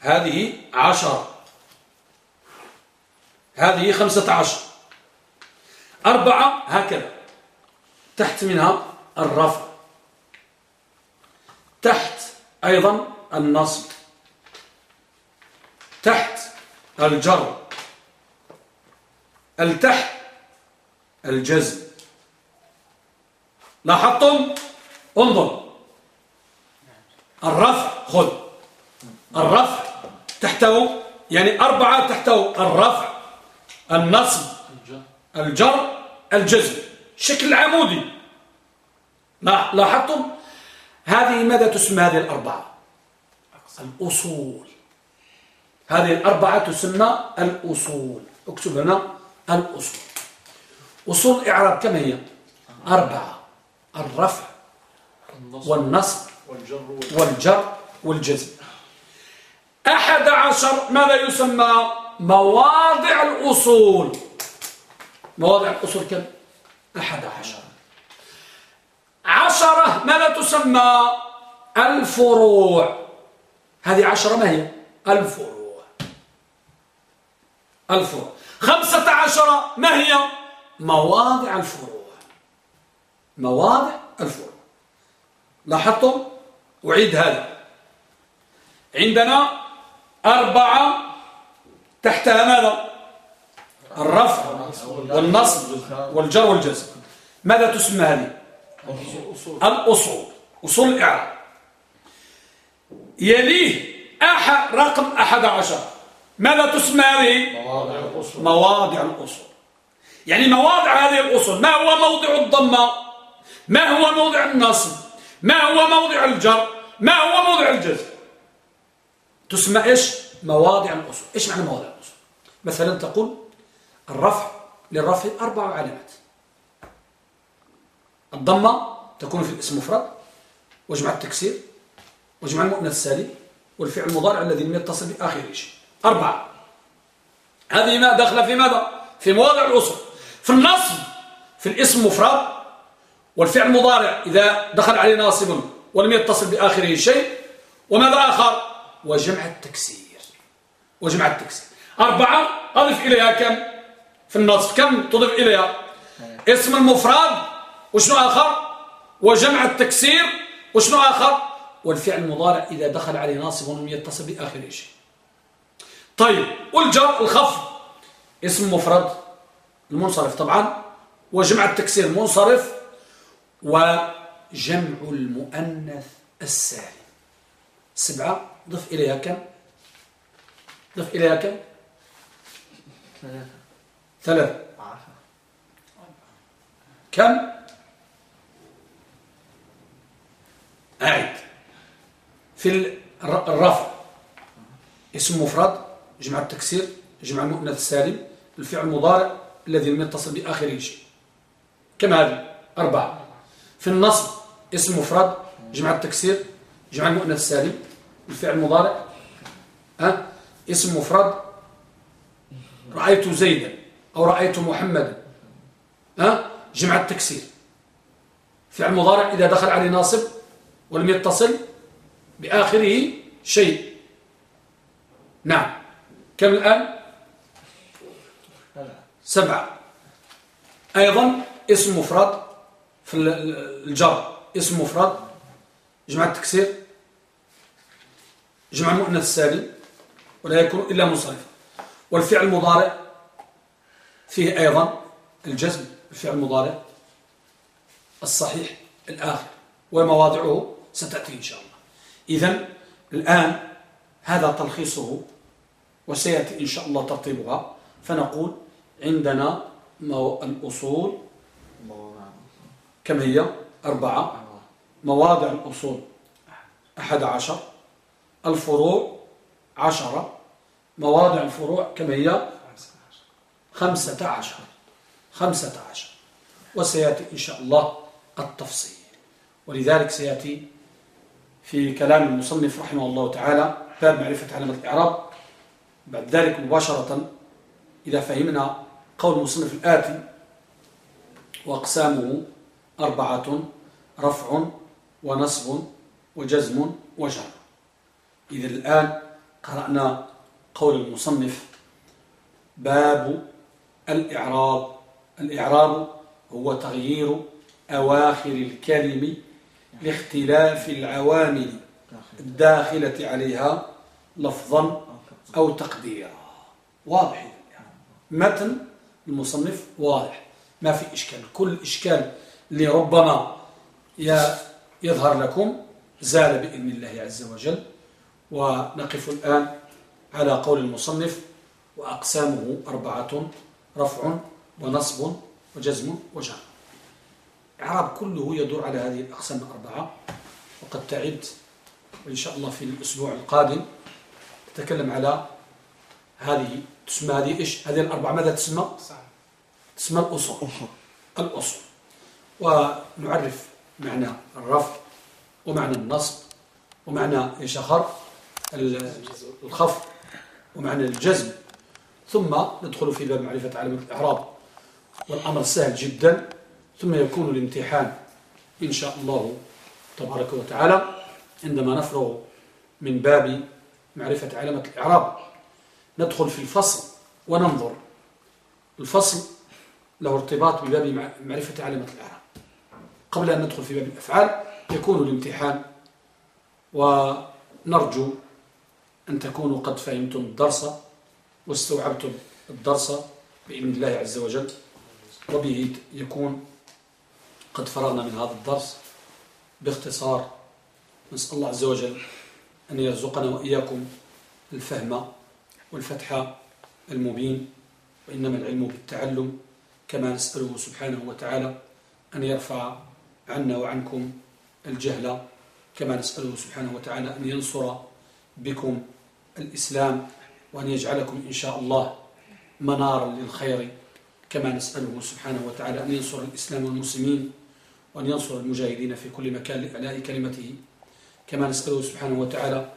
هذه عشرة هذه خمسة عشر. أربعة هكذا. تحت منها الرفع. تحت أيضا النصب. تحت الجر. التحت الجزم. لاحظتم؟ انظر. الرفع. خذ. الرفع. تحته يعني أربعة تحته الرفع النصب الجر الجزم. شكل عمودي. لاحظتم؟ هذه ماذا تسمى هذه الأربعة؟ الأصول. هذه الأربعة تسمى الأصول. اكتب هنا الأصول. أصول الإعراب كم هي؟ أربعة. الرفع والنصب والجر والجزم. أحد عشر ماذا يسمى؟ مواضع الأصول. مواضع الأصول كم؟ أحد عشر. عشرة ماذا تسمى؟ الفروع. هذه عشرة ما هي؟ الفروع. الفروع. خمسة عشر ما هي؟ مواضع الفروع. مواضع الفروع. لاحظتم؟ أعيد هذا. عندنا أربعة تحتها ماذا؟ الرفع والنصب والجر والجزم. ماذا تسمى هذه؟ الأصول. أصول الإعراب. يليه أحد رقم أحد عشر. ماذا تسمى هذه؟ مواضع الأصول. مواضع الأصول يعني مواضع هذه الأصول. ما هو موضع الضمة ما هو موضع النصب؟ ما هو موضع الجر؟ ما هو موضع الجزم؟ تسمى إيش؟ مواضع الأصول. إيش معنى مواضع الأصول؟ مثلا تقول الرفع للرفع أربع علامات. الضمة تكون في الاسم مفرد وجمع التكسير وجمع المؤنث السالم والفعل المضارع الذي لم يتصل بآخره شيء. أربعة. هذه ما داخلة في ماذا؟ في مواضع الأصول. في النصب في الاسم مفرد والفعل المضارع إذا دخل عليه ناصب ولم يتصل بآخره شيء وماذا آخر؟ وجمع التكسير وجمع التكسير أربعة أضف إليها كم؟ في النصب كم تضيف إليها؟ اسم المفرد وشنو آخر؟ وجمع التكسير وشنو آخر؟ والفعل المضارع إذا دخل عليه ناصب ولم يتصل بآخره شيء طيب والجر الخفض اسم مفرد المنصرف طبعا وجمع التكسير منصرف وجمع المؤنث السالم سبعة ضف إليها كم؟ ضف إليها كم؟ ثلاثة. كم؟ أعد. في الرفع. اسم مفرد جمع التكسير جمع المؤنث السالم الفعل المضارع الذي لم يتصل بآخره شيء. كم هذه؟ أربعة. في النصب اسم مفرد جمع التكسير جمع المؤنث السالم. الفعل المضارع ها؟ اسم مفرد. رأيت زيدا أو رأيت محمدا. ها؟ جمع التكسير. فعل مضارع إذا دخل عليه ناصب ولم يتصل بآخره شيء. نعم. كم الآن؟ سبعة. أيضا اسم مفرد في الجر اسم مفرد. جمع التكسير. جمع المؤنث السالم ولا يكون إلا منصرفا. والفعل المضارع فيه أيضا الجزم الفعل المضارع الصحيح الآخر ومواضعه ستأتي إن شاء الله. إذا الآن هذا تلخيصه وسيأتي إن شاء الله ترتيبها. فنقول عندنا الأصول كم هي؟ أربعة. مواضع الأصول أحد عشر. الفروع عشرة مواضع الفروع كم هي؟ خمسة عشر. خمسة عشر. وسيأتي إن شاء الله التفصيل. ولذلك سيأتي في كلام المصنف رحمه الله تعالى باب معرفة علامة الإعراب. بعد ذلك مباشرة إذا فهمنا قول المصنف الآتي وأقسامه أربعة رفع ونصب وجزم وجر إذا الآن قرأنا قول المصنف باب الإعراب. الإعراب هو تغيير أواخر الكلم لاختلاف العوامل الداخلة عليها لفظا أو تقديرا. واضح متن المصنف واضح. ما في إشكال. كل إشكال اللي ربما يظهر لكم زال بإذن الله عز وجل. ونقف الآن على قول المصنف وأقسامه أربعة رفع ونصب وجزم وجر إعراب كله يدور على هذه الأقسام الأربعة وقد تعد وإن شاء الله في الأسبوع القادم. نتكلم على هذه تسمى هذه إيش؟ هذه الأربعة ماذا تسمى؟ تسمى الأصول. الأصول. ونعرف معنى الرفع ومعنى النصب ومعنى إيش آخر؟ الخفض ومعنى الجزم. ثم ندخل في باب معرفة علامة الإعراب. والأمر سهل جدا. ثم يكون الامتحان إن شاء الله تبارك وتعالى عندما نفرغ من باب معرفة علامة الإعراب. ندخل في الفصل وننظر. الفصل له ارتباط بباب معرفة علامة الإعراب. قبل أن ندخل في باب الأفعال يكون الامتحان ونرجو أن تكونوا قد فهمتم الدرس واستوعبتم الدرس بإذن الله عز وجل وبه يكون قد فرغنا من هذا الدرس. باختصار نسأل الله عز وجل أن يرزقنا وإياكم الفهم والفتح المبين وإنما العلم بالتعلم كما نسأله سبحانه وتعالى أن يرفع عنا وعنكم الجهل كما نسأله سبحانه وتعالى أن ينصر بكم الإسلام وأن يجعلكم إن شاء الله منارا للخير كما نسأله سبحانه وتعالى أن ينصر الإسلام والمسلمين وأن ينصر المجاهدين في كل مكان لإعلاء كلمته. كما نسأله سبحانه وتعالى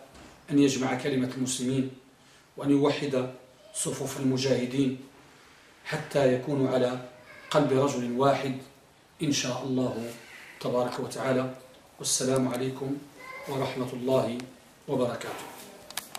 أن يجمع كلمة المسلمين وأن يوحد صفوف المجاهدين حتى يكونوا على قلب رجل واحد إن شاء الله تبارك وتعالى. والسلام عليكم ورحمة الله وبركاته.